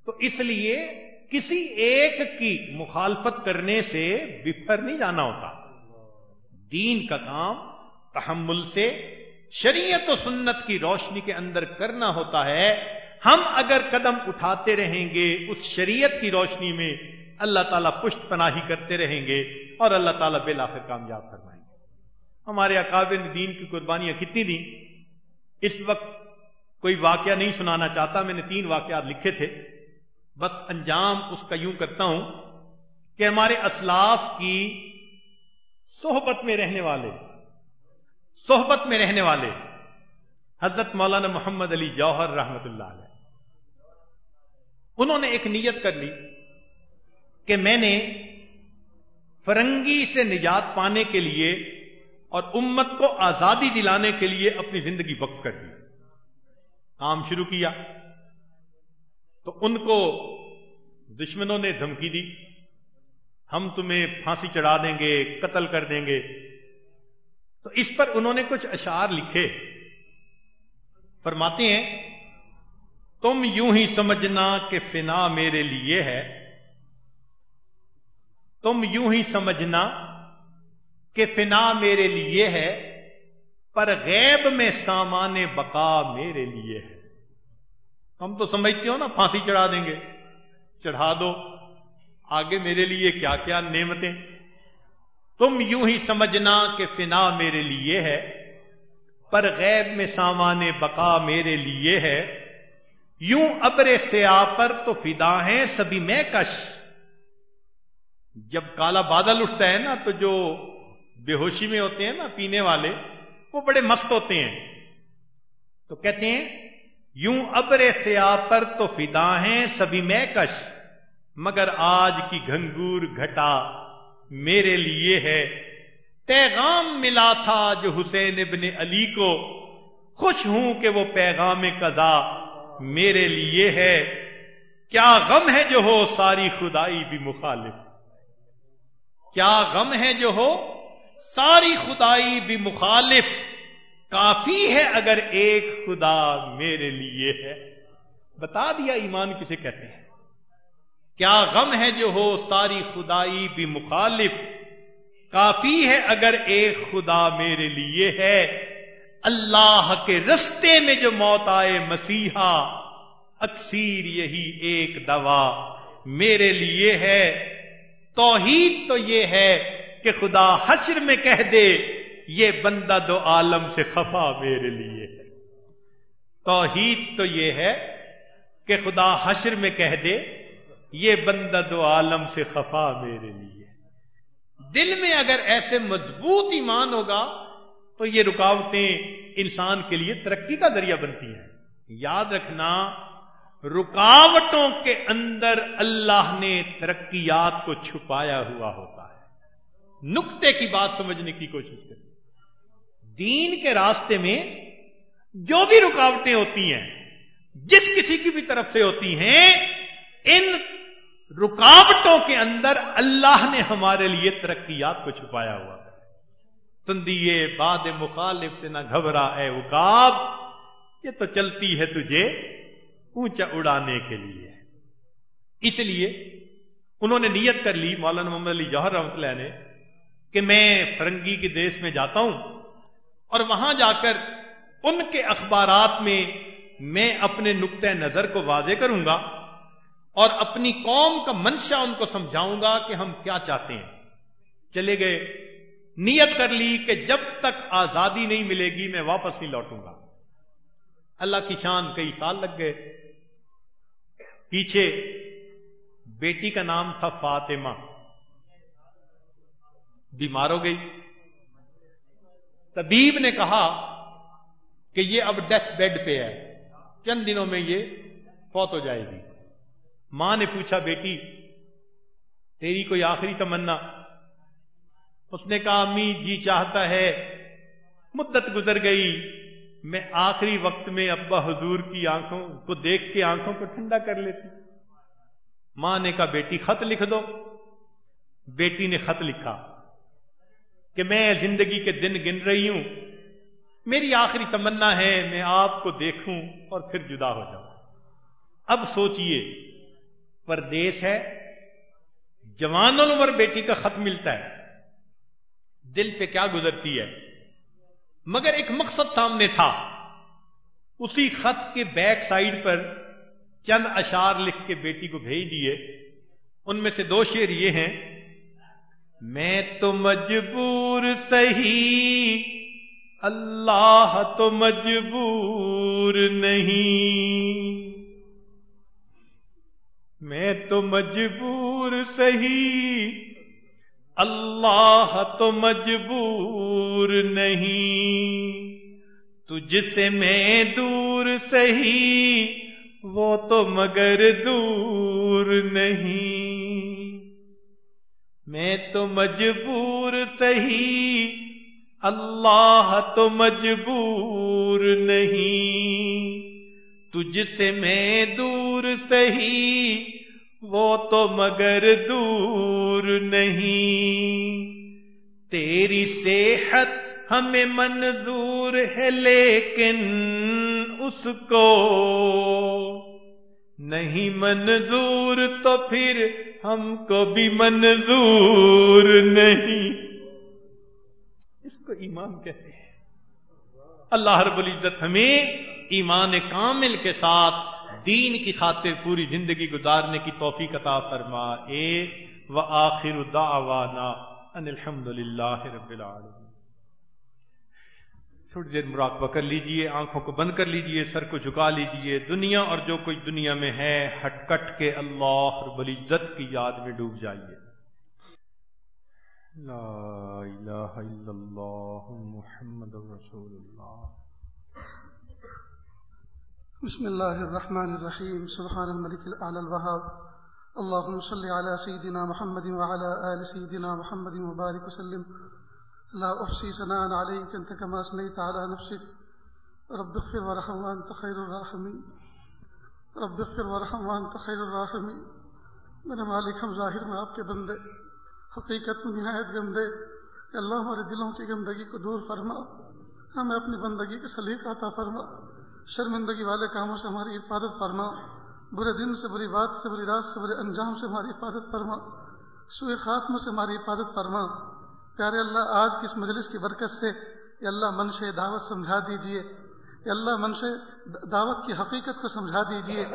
تو اس لیے کسی ایک کی مخالفت کرنے سے بفر نہیں جانا ہوتا۔ دین کا کام تحمل سے شریعت و سنت کی روشنی کے اندر کرنا ہوتا ہے۔ ہم اگر قدم اٹھاتے رہیں گے اس شریعت کی روشنی میں، اللہ تعالیٰ پشت پناہی کرتے رہیں گے اور اللہ تعالیٰ بلا پھر کامیاب فرمائیں ہمارے اکابر نے دین کی قربانیاں کتنی دیں؟ اس وقت کوئی واقعہ نہیں سنانا چاہتا، میں نے تین واقعات لکھے تھے۔ بس انجام اس کا یوں کرتا ہوں کہ ہمارے اسلاف کی صحبت میں رہنے والے، صحبت میں رہنے والے حضرت مولانا محمد علی جوہر رحمت اللہ علیہ۔ انہوں نے ایک نیت کر لی کہ میں نے فرنگی سے نجات پانے کے لیے اور امت کو آزادی دلانے کے لیے اپنی زندگی وقف کر دی۔ کام شروع کیا۔ تو ان کو دشمنوں نے دھمکی دی۔ ہم تمہیں پھانسی چڑھا دیں گے، قتل کر دیں گے۔ تو اس پر انہوں نے کچھ اشعار لکھے۔ فرماتے ہیں، تم یوں ہی سمجھنا کہ فنا میرے لیے ہے۔ تم یوں ہی سمجھنا کہ فنا میرے لیے ہے، پر غیب میں سامان بقا میرے لیے ہے۔ ہم تو سمجھتے ہو نا، پھانسی چڑھا دیں گے۔ چڑھا دو۔ آگے میرے لیے کیا کیا نعمتیں۔ تم یوں ہی سمجھنا کہ فنا میرے لیے ہے، پر غیب میں سامان بقا میرے لیے ہے۔ یوں ابر سیا پر تو فدا ہیں سبھی میں کش۔ جب کالا بادل اٹھتا ہے نا، تو جو بے ہوشی میں ہوتے ہیں نا، پینے والے، وہ بڑے مست ہوتے ہیں۔ تو کہتے ہیں، یوں ابر سیا پر تو فدا ہیں سبھی میں کش، مگر آج کی گھنگور گھٹا میرے لیے ہے۔ پیغام ملا تھا جو حسین ابن علی کو، خوش ہوں کہ وہ پیغام قضا میرے لیے ہے۔ کیا غم ہے جو ہو ساری خدائی بھی مخالف۔ کیا غم ہے جو ہو ساری خدائی بھی مخالف کافی ہے اگر ایک خدا میرے لیے ہے۔ بتا دیا ایمان کسے کہتے ہیں۔ کیا غم ہے جو ہو ساری خدائی بھی مخالف۔ کافی ہے اگر ایک خدا میرے لیے ہے۔ اللہ کے رستے میں جو موت آئے مسیحا، اکثیر یہی ایک دوا میرے لیے ہے۔ توحید تو یہ ہے کہ خدا حشر میں کہہ دے، یہ بندہ دو عالم سے خفا میرے لیے ہے۔ توحید تو یہ ہے کہ خدا حشر میں کہہ دے، یہ بندہ دو عالم سے خفا میرے لیے دل میں اگر ایسے مضبوط ایمان ہوگا، تو یہ رکاوٹیں انسان کے لیے ترقی کا ذریعہ بنتی ہیں۔ یاد رکھنا، رکاوٹوں کے اندر اللہ نے ترقیات کو چھپایا ہوا ہوتا ہے نقطے کی بات سمجھنے کی کوشش کریں۔ دین کے راستے میں جو بھی رکاوٹیں ہوتی ہیں، جس کسی کی بھی طرف سے ہوتی ہیں، ان رکاوٹوں کے اندر اللہ نے ہمارے لیے ترقیات کو چھپایا ہوا ہے۔ تندیے، باد مخالف سے نہ گھبرا، اے اکاب یہ تو چلتی ہے تجھے اونچا اڑانے کے لیے۔ اس لیے انہوں نے نیت کر لی، مولانا محمد علی جوہر رحمت اللہ نے کہ میں فرنگی کے دیش میں جاتا ہوں اور وہاں جا کر ان کے اخبارات میں میں اپنے نقطۂ نظر کو واضح کروں گا اور اپنی قوم کا منشا ان کو سمجھاؤں گا کہ ہم کیا چاہتے ہیں۔ چلے گئے۔ نیت کر لی کہ جب تک آزادی نہیں ملے گی میں واپس نہیں لوٹوں گا۔ اللہ کی شان کئی سال لگ گئے۔ پیچھے بیٹی کا نام تھا فاطمہ۔ بیمار ہو گئی۔ طبیب نے کہا کہ یہ اب ڈیتھ بیڈ پہ ہے۔ چند دنوں میں یہ فوت ہو جائے گی۔ ماں نے پوچھا، بیٹی، تیری کوئی آخری تمنا؟ اس نے کہا، امی جی چاہتا ہے۔ مدت گزر گئی۔ میں آخری وقت میں ابا حضور کی آنکھوں کو دیکھ کے آنکھوں کو ٹھنڈا کر لیتی۔ ماں نے کہا، بیٹی، خط لکھ دو۔ بیٹی نے خط لکھا۔ کہ میں زندگی کے دن گن رہی ہوں۔ میری آخری تمنا ہے، میں آپ کو دیکھوں اور پھر جدا ہو جاؤں۔ اب سوچئے پردیش ہے، جوان عمر بیٹی کا خط ملتا ہے۔ دل پہ کیا گزرتی ہے۔ مگر ایک مقصد سامنے تھا۔ اسی خط کے بیک سائڈ پر چند اشار لکھ کے بیٹی کو بھیج دیے۔ ان میں سے دو شیر یہ ہیں میں تو مجبور سہی، اللہ تو مجبور نہیں۔ میں تو مجبور سہی، اللہ تو مجبور نہیں۔ تجھ سے میں دور سہی، وہ تو مگر دور نہیں۔ میں تو مجبور سہی، اللہ تو مجبور نہیں۔ تجھ سے میں دور سہی، وہ تو مگر دور نہیں۔ تیری صحت ہمیں منظور ہے، لیکن اس کو نہیں منظور تو پھر ہم کو بھی منظور نہیں۔ اس کو ایمان کہتے ہیں۔ اللہ رب العزت ہمیں ایمان کامل کے ساتھ دین کی خاطر پوری زندگی گزارنے کی توفیق عطا فرما اے و آخر دعوانا ان الحمد للہ رب العالمین۔ تھوڑی دیر مراقبہ کر لیجیے، آنکھوں کو بند کر لیجیے، سر کو جھکا لیجیے۔ دنیا اور جو کوئی دنیا میں ہے، ہٹ کٹ کے اللہ رب العزت کی یاد میں ڈوب جائیے۔ لا الہ الا اللہ محمد رسول اللہ۔ بسم الله الرحمن الرحيم سبحان الملك الأعلى الوهاب اللهم صل على سيدنا محمد وعلى آل سيدنا محمد وبارك وسلم۔ لا أحصي سناء عليك، أنت كما أثنيت على نفسك. رب اغفر ورحم وأنت خير الراحمين. رب اغفر ورحم وأنت خير الراحمين. میرے مالک ہم ظاہر میں آپ کے بندے. حقیقت میں نہایت گندے. کہ اللہ، ہمارے دلوں کی گندگی کو دور فرما. ہمیں اپنی بندگی کے سلیقہ عطا فرما. شرمندگی والے کاموں سے ہماری حفاظت فرما. برے دن سے بری بات سے بری رات سے برے انجام سے ہماری حفاظت فرما. سوئے خاتموں سے ہماری حفاظت فرما. پیارے اللہ، آج کی اس مجلس کی برکت سے یا اللہ منش دعوت سمجھا دیجیے، یا اللہ منش دعوت کی حقیقت کو سمجھا دیجیے،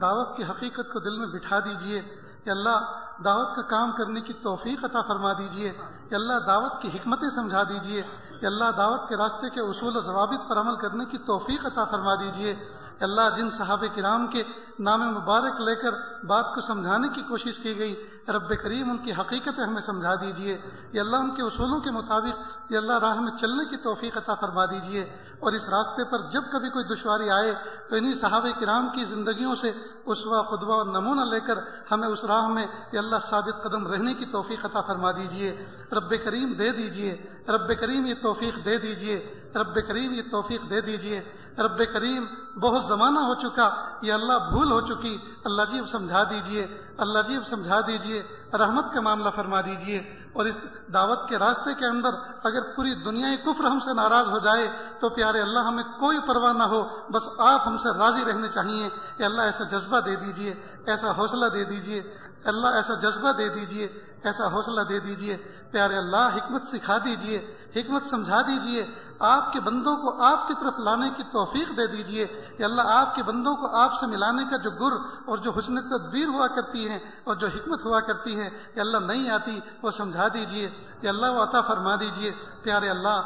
دعوت کی حقیقت کو دل میں بٹھا دیجیے کہ اللہ دعوت کا کام کرنے کی توفیق عطا فرما دیجیے کہ اللہ دعوت کی حکمتیں سمجھا دیجیے کہ اللہ دعوت کے راستے کے اصول و ضوابط پر عمل کرنے کی توفیق عطا فرما دیجیے اللہ جن صحاب کرام کے نام مبارک لے کر بات کو سمجھانے کی کوشش کی گئی، رب کریم ان کی حقیقت ہمیں سمجھا دیجیے، یا اللہ ان کے اصولوں کے مطابق، یا اللہ راہ میں چلنے کی توفیق عطا فرما دیجیے۔ اور اس راستے پر جب کبھی کوئی دشواری آئے، تو انہیں صحابہ کرام کی زندگیوں سے اسوا خطبہ اور نمونہ لے کر ہمیں اس راہ میں، یا اللہ ثابت قدم رہنے کی توفیق عطا فرما دیجیے۔ رب کریم دے دیجیے۔ رب کریم یہ توفیق دے دیجیے۔ رب کریم یہ توفیق دے دیجیے۔ رب کریم، بہت زمانہ ہو چکا، یہ اللہ بھول ہو چکی، اللہ جی اب سمجھا دیجیے، اللہ جی اب سمجھا دیجیے، رحمت کا معاملہ فرما دیجیے، اور اس دعوت کے راستے کے اندر اگر پوری دنیا کفر ہم سے ناراض ہو جائے، تو پیارے اللہ ہمیں کوئی پرواہ نہ ہو، بس آپ ہم سے راضی رہنے چاہیے، کہ اللہ ایسا جذبہ دے دیجیے، ایسا حوصلہ دے دیجیے، اللہ ایسا جذبہ دے دیجیے، ایسا حوصلہ دے دیجیے، پیارے اللہ حکمت سکھا دیجیے، حکمت سمجھا دیجیے آپ کے بندوں کو آپ کی طرف لانے کی توفیق دے دیجیے کہ اللہ آپ کے بندوں کو آپ سے ملانے کا جو گر اور جو حسن تدبیر ہوا کرتی ہے اور جو حکمت ہوا کرتی ہے کہ اللہ نہیں آتی، وہ سمجھا دیجیے، کہ اللہ وہ عطا فرما دیجیے۔ پیارے اللہ،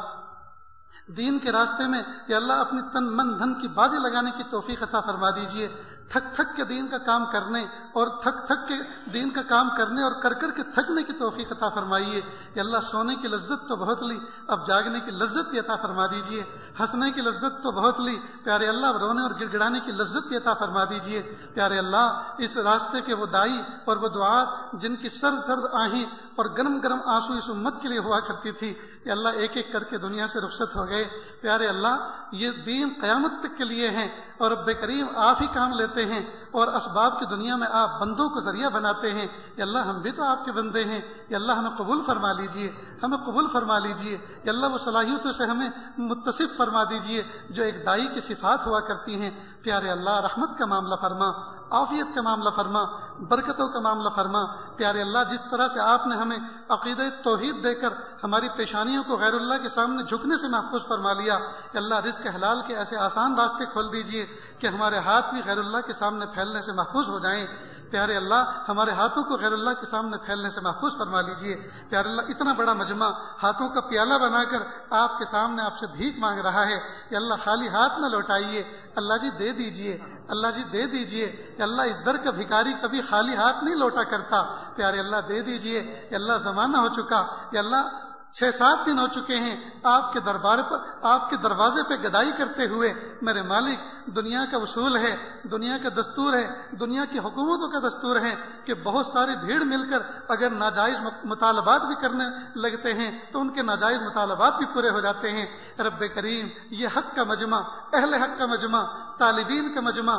دین کے راستے میں کہ اللہ اپنی تن من دھن کی بازی لگانے کی توفیق عطا فرما دیجیے۔ تھک تھک کے دین کا کام کرنے اور تھک تھک کے دین کا کام کرنے اور کر کر کے تھکنے کی توفیق عطا فرمائیے۔ کہ اللہ سونے کی لذت تو بہت لی، اب جاگنے کی لذت بھی عطا فرما دیجیے ہنسنے کی لذت تو بہت لی، پیارے اللہ رونے اور گڑ گڑانے کی لذت بھی عطا فرما دیجیے پیارے اللہ، اس راستے کے وہ دائی اور وہ دعا جن کی سرد سرد آہیں اور گرم گرم آنسو اس امت کے لیے ہوا کرتی تھی، کہ اللہ ایک ایک کر کے دنیا سے رخصت ہو گئے۔ پیارے اللہ، یہ دین قیامت تک کے لیے ہیں اور رب کریم آپ ہی کام لیتے ہیں اور اسباب کی دنیا میں آپ بندوں کو ذریعہ بناتے ہیں۔ کہ اللہ، ہم بھی تو آپ کے بندے ہیں۔ کہ اللہ، ہمیں قبول فرما لیجیے۔ ہمیں قبول فرما لیجیے۔ کہ اللہ، وہ صلاحیتوں سے ہمیں متصف فرما دیجیے جو ایک دائی کی صفات ہوا کرتی ہیں۔ پیارے اللہ، رحمت کا معاملہ فرما، عافیت کا معاملہ فرما، برکتوں کا معاملہ فرما۔ پیارے اللہ، جس طرح سے آپ نے ہمیں عقیدہ توحید دے کر ہماری پیشانیوں کو غیر اللہ کے سامنے جھکنے سے محفوظ فرما لیا کہ اللہ رزق حلال کے ایسے آسان راستے کھول دیجیے کہ ہمارے ہاتھ بھی غیر اللہ کے سامنے پھیلنے سے محفوظ ہو جائیں۔ پیارے اللہ، ہمارے ہاتھوں کو غیر اللہ کے سامنے پھیلنے سے محفوظ فرما لیجیے۔ پیارے اللہ، اتنا بڑا مجمع ہاتھوں کا پیالہ بنا کر آپ کے سامنے آپ سے بھیک مانگ رہا ہے۔ کہ اللہ، خالی ہاتھ نہ لوٹائیے۔ اللہ جی دے دیجیے۔ اللہ جی دے دیجیے۔ کہ اللہ، اس در کا بھکاری کبھی خالی ہاتھ نہیں لوٹا کرتا۔ پیارے اللہ، دے دیجیے۔ کہ اللہ، زمانہ ہو چکا۔ کہ اللہ چھ سات دن ہو چکے ہیں آپ کے دربار پر، آپ کے دروازے پہ گدائی کرتے ہوئے، میرے مالک، دنیا کا اصول ہے، دنیا کا دستور ہے، دنیا کی حکومتوں کا دستور ہے کہ بہت ساری بھیڑ مل کر اگر ناجائز مطالبات بھی کرنے لگتے ہیں تو ان کے ناجائز مطالبات بھی پورے ہو جاتے ہیں۔ رب کریم، یہ حق کا مجمع، اہل حق کا مجمع طالبین کا مجمع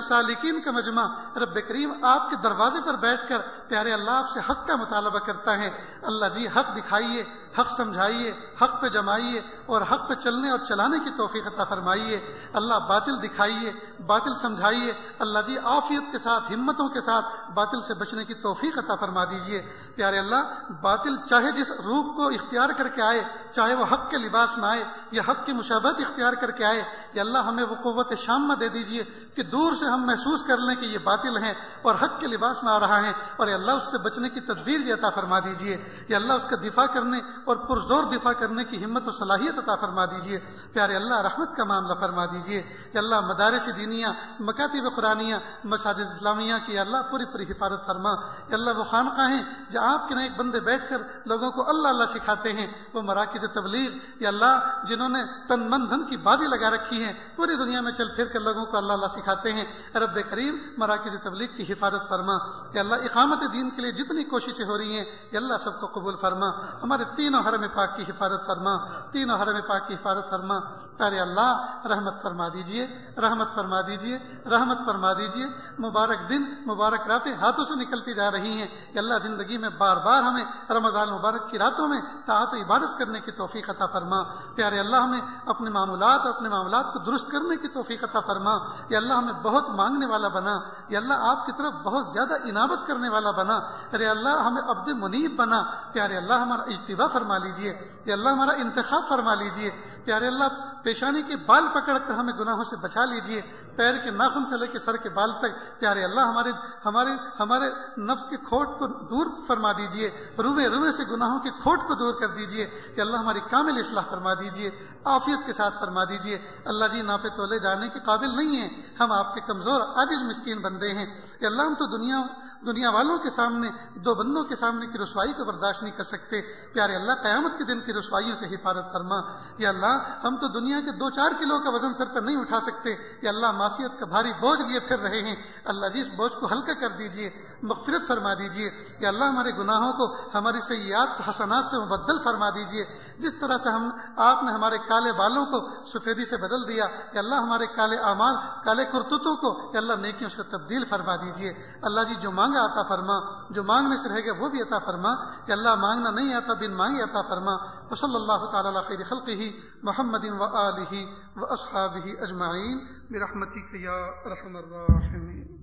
سالکین کا مجمع۔ رب کریم آپ کے دروازے پر بیٹھ کر پیارے اللہ آپ سے حق کا مطالبہ کرتا ہے۔ اللہ جی حق دکھائیے۔ حق سمجھائیے، حق پہ جمائیے اور حق پہ چلنے اور چلانے کی توفیق عطا فرمائیے۔ اللہ باطل دکھائیے، باطل سمجھائیے۔ اللہ جی آفیت کے ساتھ، ہمتوں کے ساتھ باطل سے بچنے کی توفیق عطا فرما دیجیے۔ پیارے اللہ، باطل چاہے جس روح کو اختیار کر کے آئے، چاہے وہ حق کے لباس میں آئے یا حق کی مشابت اختیار کر کے آئے یا اللہ ہمیں وہ قوت شام دے دیجیے کہ دور سے ہم محسوس کر لیں کہ یہ باطل ہیں اور حق کے لباس میں آ رہا ہے اور اللہ اس سے بچنے کی تدبیر بھی عطا فرما دیجیے۔ یا اللہ اس کا دفاع کرنے اور پرزور دفاع کرنے کی ہمت و صلاحیت عطا فرما دیجیے پیارے اللہ، رحمت کا معاملہ فرما دیجیے کہ اللہ، مدارس دینیا مکاتب قرآنیہ مساجد اسلامیہ کی اللہ، پوری پوری حفاظت فرما۔ کہ اللہ، وہ خانقاہیں جو آپ کے ایک بندے بیٹھ کر لوگوں کو اللہ اللہ سکھاتے ہیں۔ وہ مراکز تبلیغ، یا اللہ، جنہوں نے تن من دھن کی بازی لگا رکھی ہے پوری دنیا میں چل پھر کر لوگوں کو اللہ اللہ سکھاتے ہیں۔ رب کریم، مراکز تبلیغ کی حفاظت فرما۔ کہ اللہ، اقامت دین کے لیے جتنی کوششیں ہو رہی ہیں کہ اللہ، سب کو قبول فرما۔ ہمارے تین تینوں حرم پاک کی حفاظت فرما، تینوں حرم پاک کی حفاظت فرما۔ ارے اللہ، رحمت فرما دیجیے، رحمت فرما دیجیے، رحمت فرما دیجیے۔ مبارک دن، مبارک راتیں ہاتھوں سے نکلتی جا رہی ہیں۔ کہ اللہ زندگی میں بار بار ہمیں رمضان مبارک کی راتوں میں تعت عبادت کرنے کی توفیق عطا فرما۔ پیارے اللہ، ہمیں اپنے معمولات اور اپنے معاملات کو درست کرنے کی توفیق عطا فرما۔ یا اللہ، ہمیں بہت مانگنے والا بنا۔ یا اللہ، آپ کی طرف بہت زیادہ انعبت کرنے والا بنا۔ ارے اللہ، ہمیں عبد منیب بنا۔ پیارے اللہ، ہمارا اجتباع فرما۔ لیجیے یا اللہ ہمارا انتخاب فرما لیجیے پیارے اللہ پیشانی کے بال پکڑ کر ہمیں گناہوں سے بچا لیجیے، پیر کے ناخن سے لے کے سر کے بال تک، پیارے اللہ، ہمارے ہمارے ہمارے نفس کے کھوٹ کو دور فرما دیجیے، روئے روئے سے گناہوں کے کھوٹ کو دور کر دیجیے، کہ اللہ ہماری کامل اصلاح فرما دیجیے آفیت کے ساتھ فرما دیجیے۔ اللہ جی ناپے تولے جانے کے قابل نہیں ہیں، ہم آپ کے کمزور، عاجز مسکین بندے ہیں۔ کہ اللہ ہم تو دنیا دنیا والوں کے سامنے، دو بندوں کے سامنے کی رسوائی کو برداشت نہیں کر سکتے۔ پیارے اللہ، قیامت کے دن کی رسوائیوں سے حفاظت فرما۔ یا اللہ، ہم تو دنیا دنیا کے دو چار کلو کا وزن سر پر نہیں اٹھا سکتے یا اللہ معاشیت کا بھاری بوجھ لیے پھر رہے ہیں۔ اللہ جی اس بوجھ کو ہلکا کر دیجیے، مغفرت فرما دیجیے۔ یا اللہ ہمارے گناہوں کو، ہماری سیاحت حسنات سے مبدل فرما دیجیے۔ جس طرح سے ہم، آپ نے ہمارے کالے بالوں کو سفیدی سے بدل دیا یا اللہ ہمارے کالے اعمال، کالے کرتوتوں کو یا اللہ نیکیوں سے تبدیل فرما دیجیے۔ اللہ جی جو مانگا عطا فرما، جو مانگنے سے رہ گیا وہ بھی عطا فرما۔ کہ اللہ مانگنا نہیں آتا، بن مانگے عطا فرما۔ وصلی اللہ تعالیٰ خیر خلقہ محمد و وآله وأصحابه أجمعين برحمتك يا أرحم الراحمين.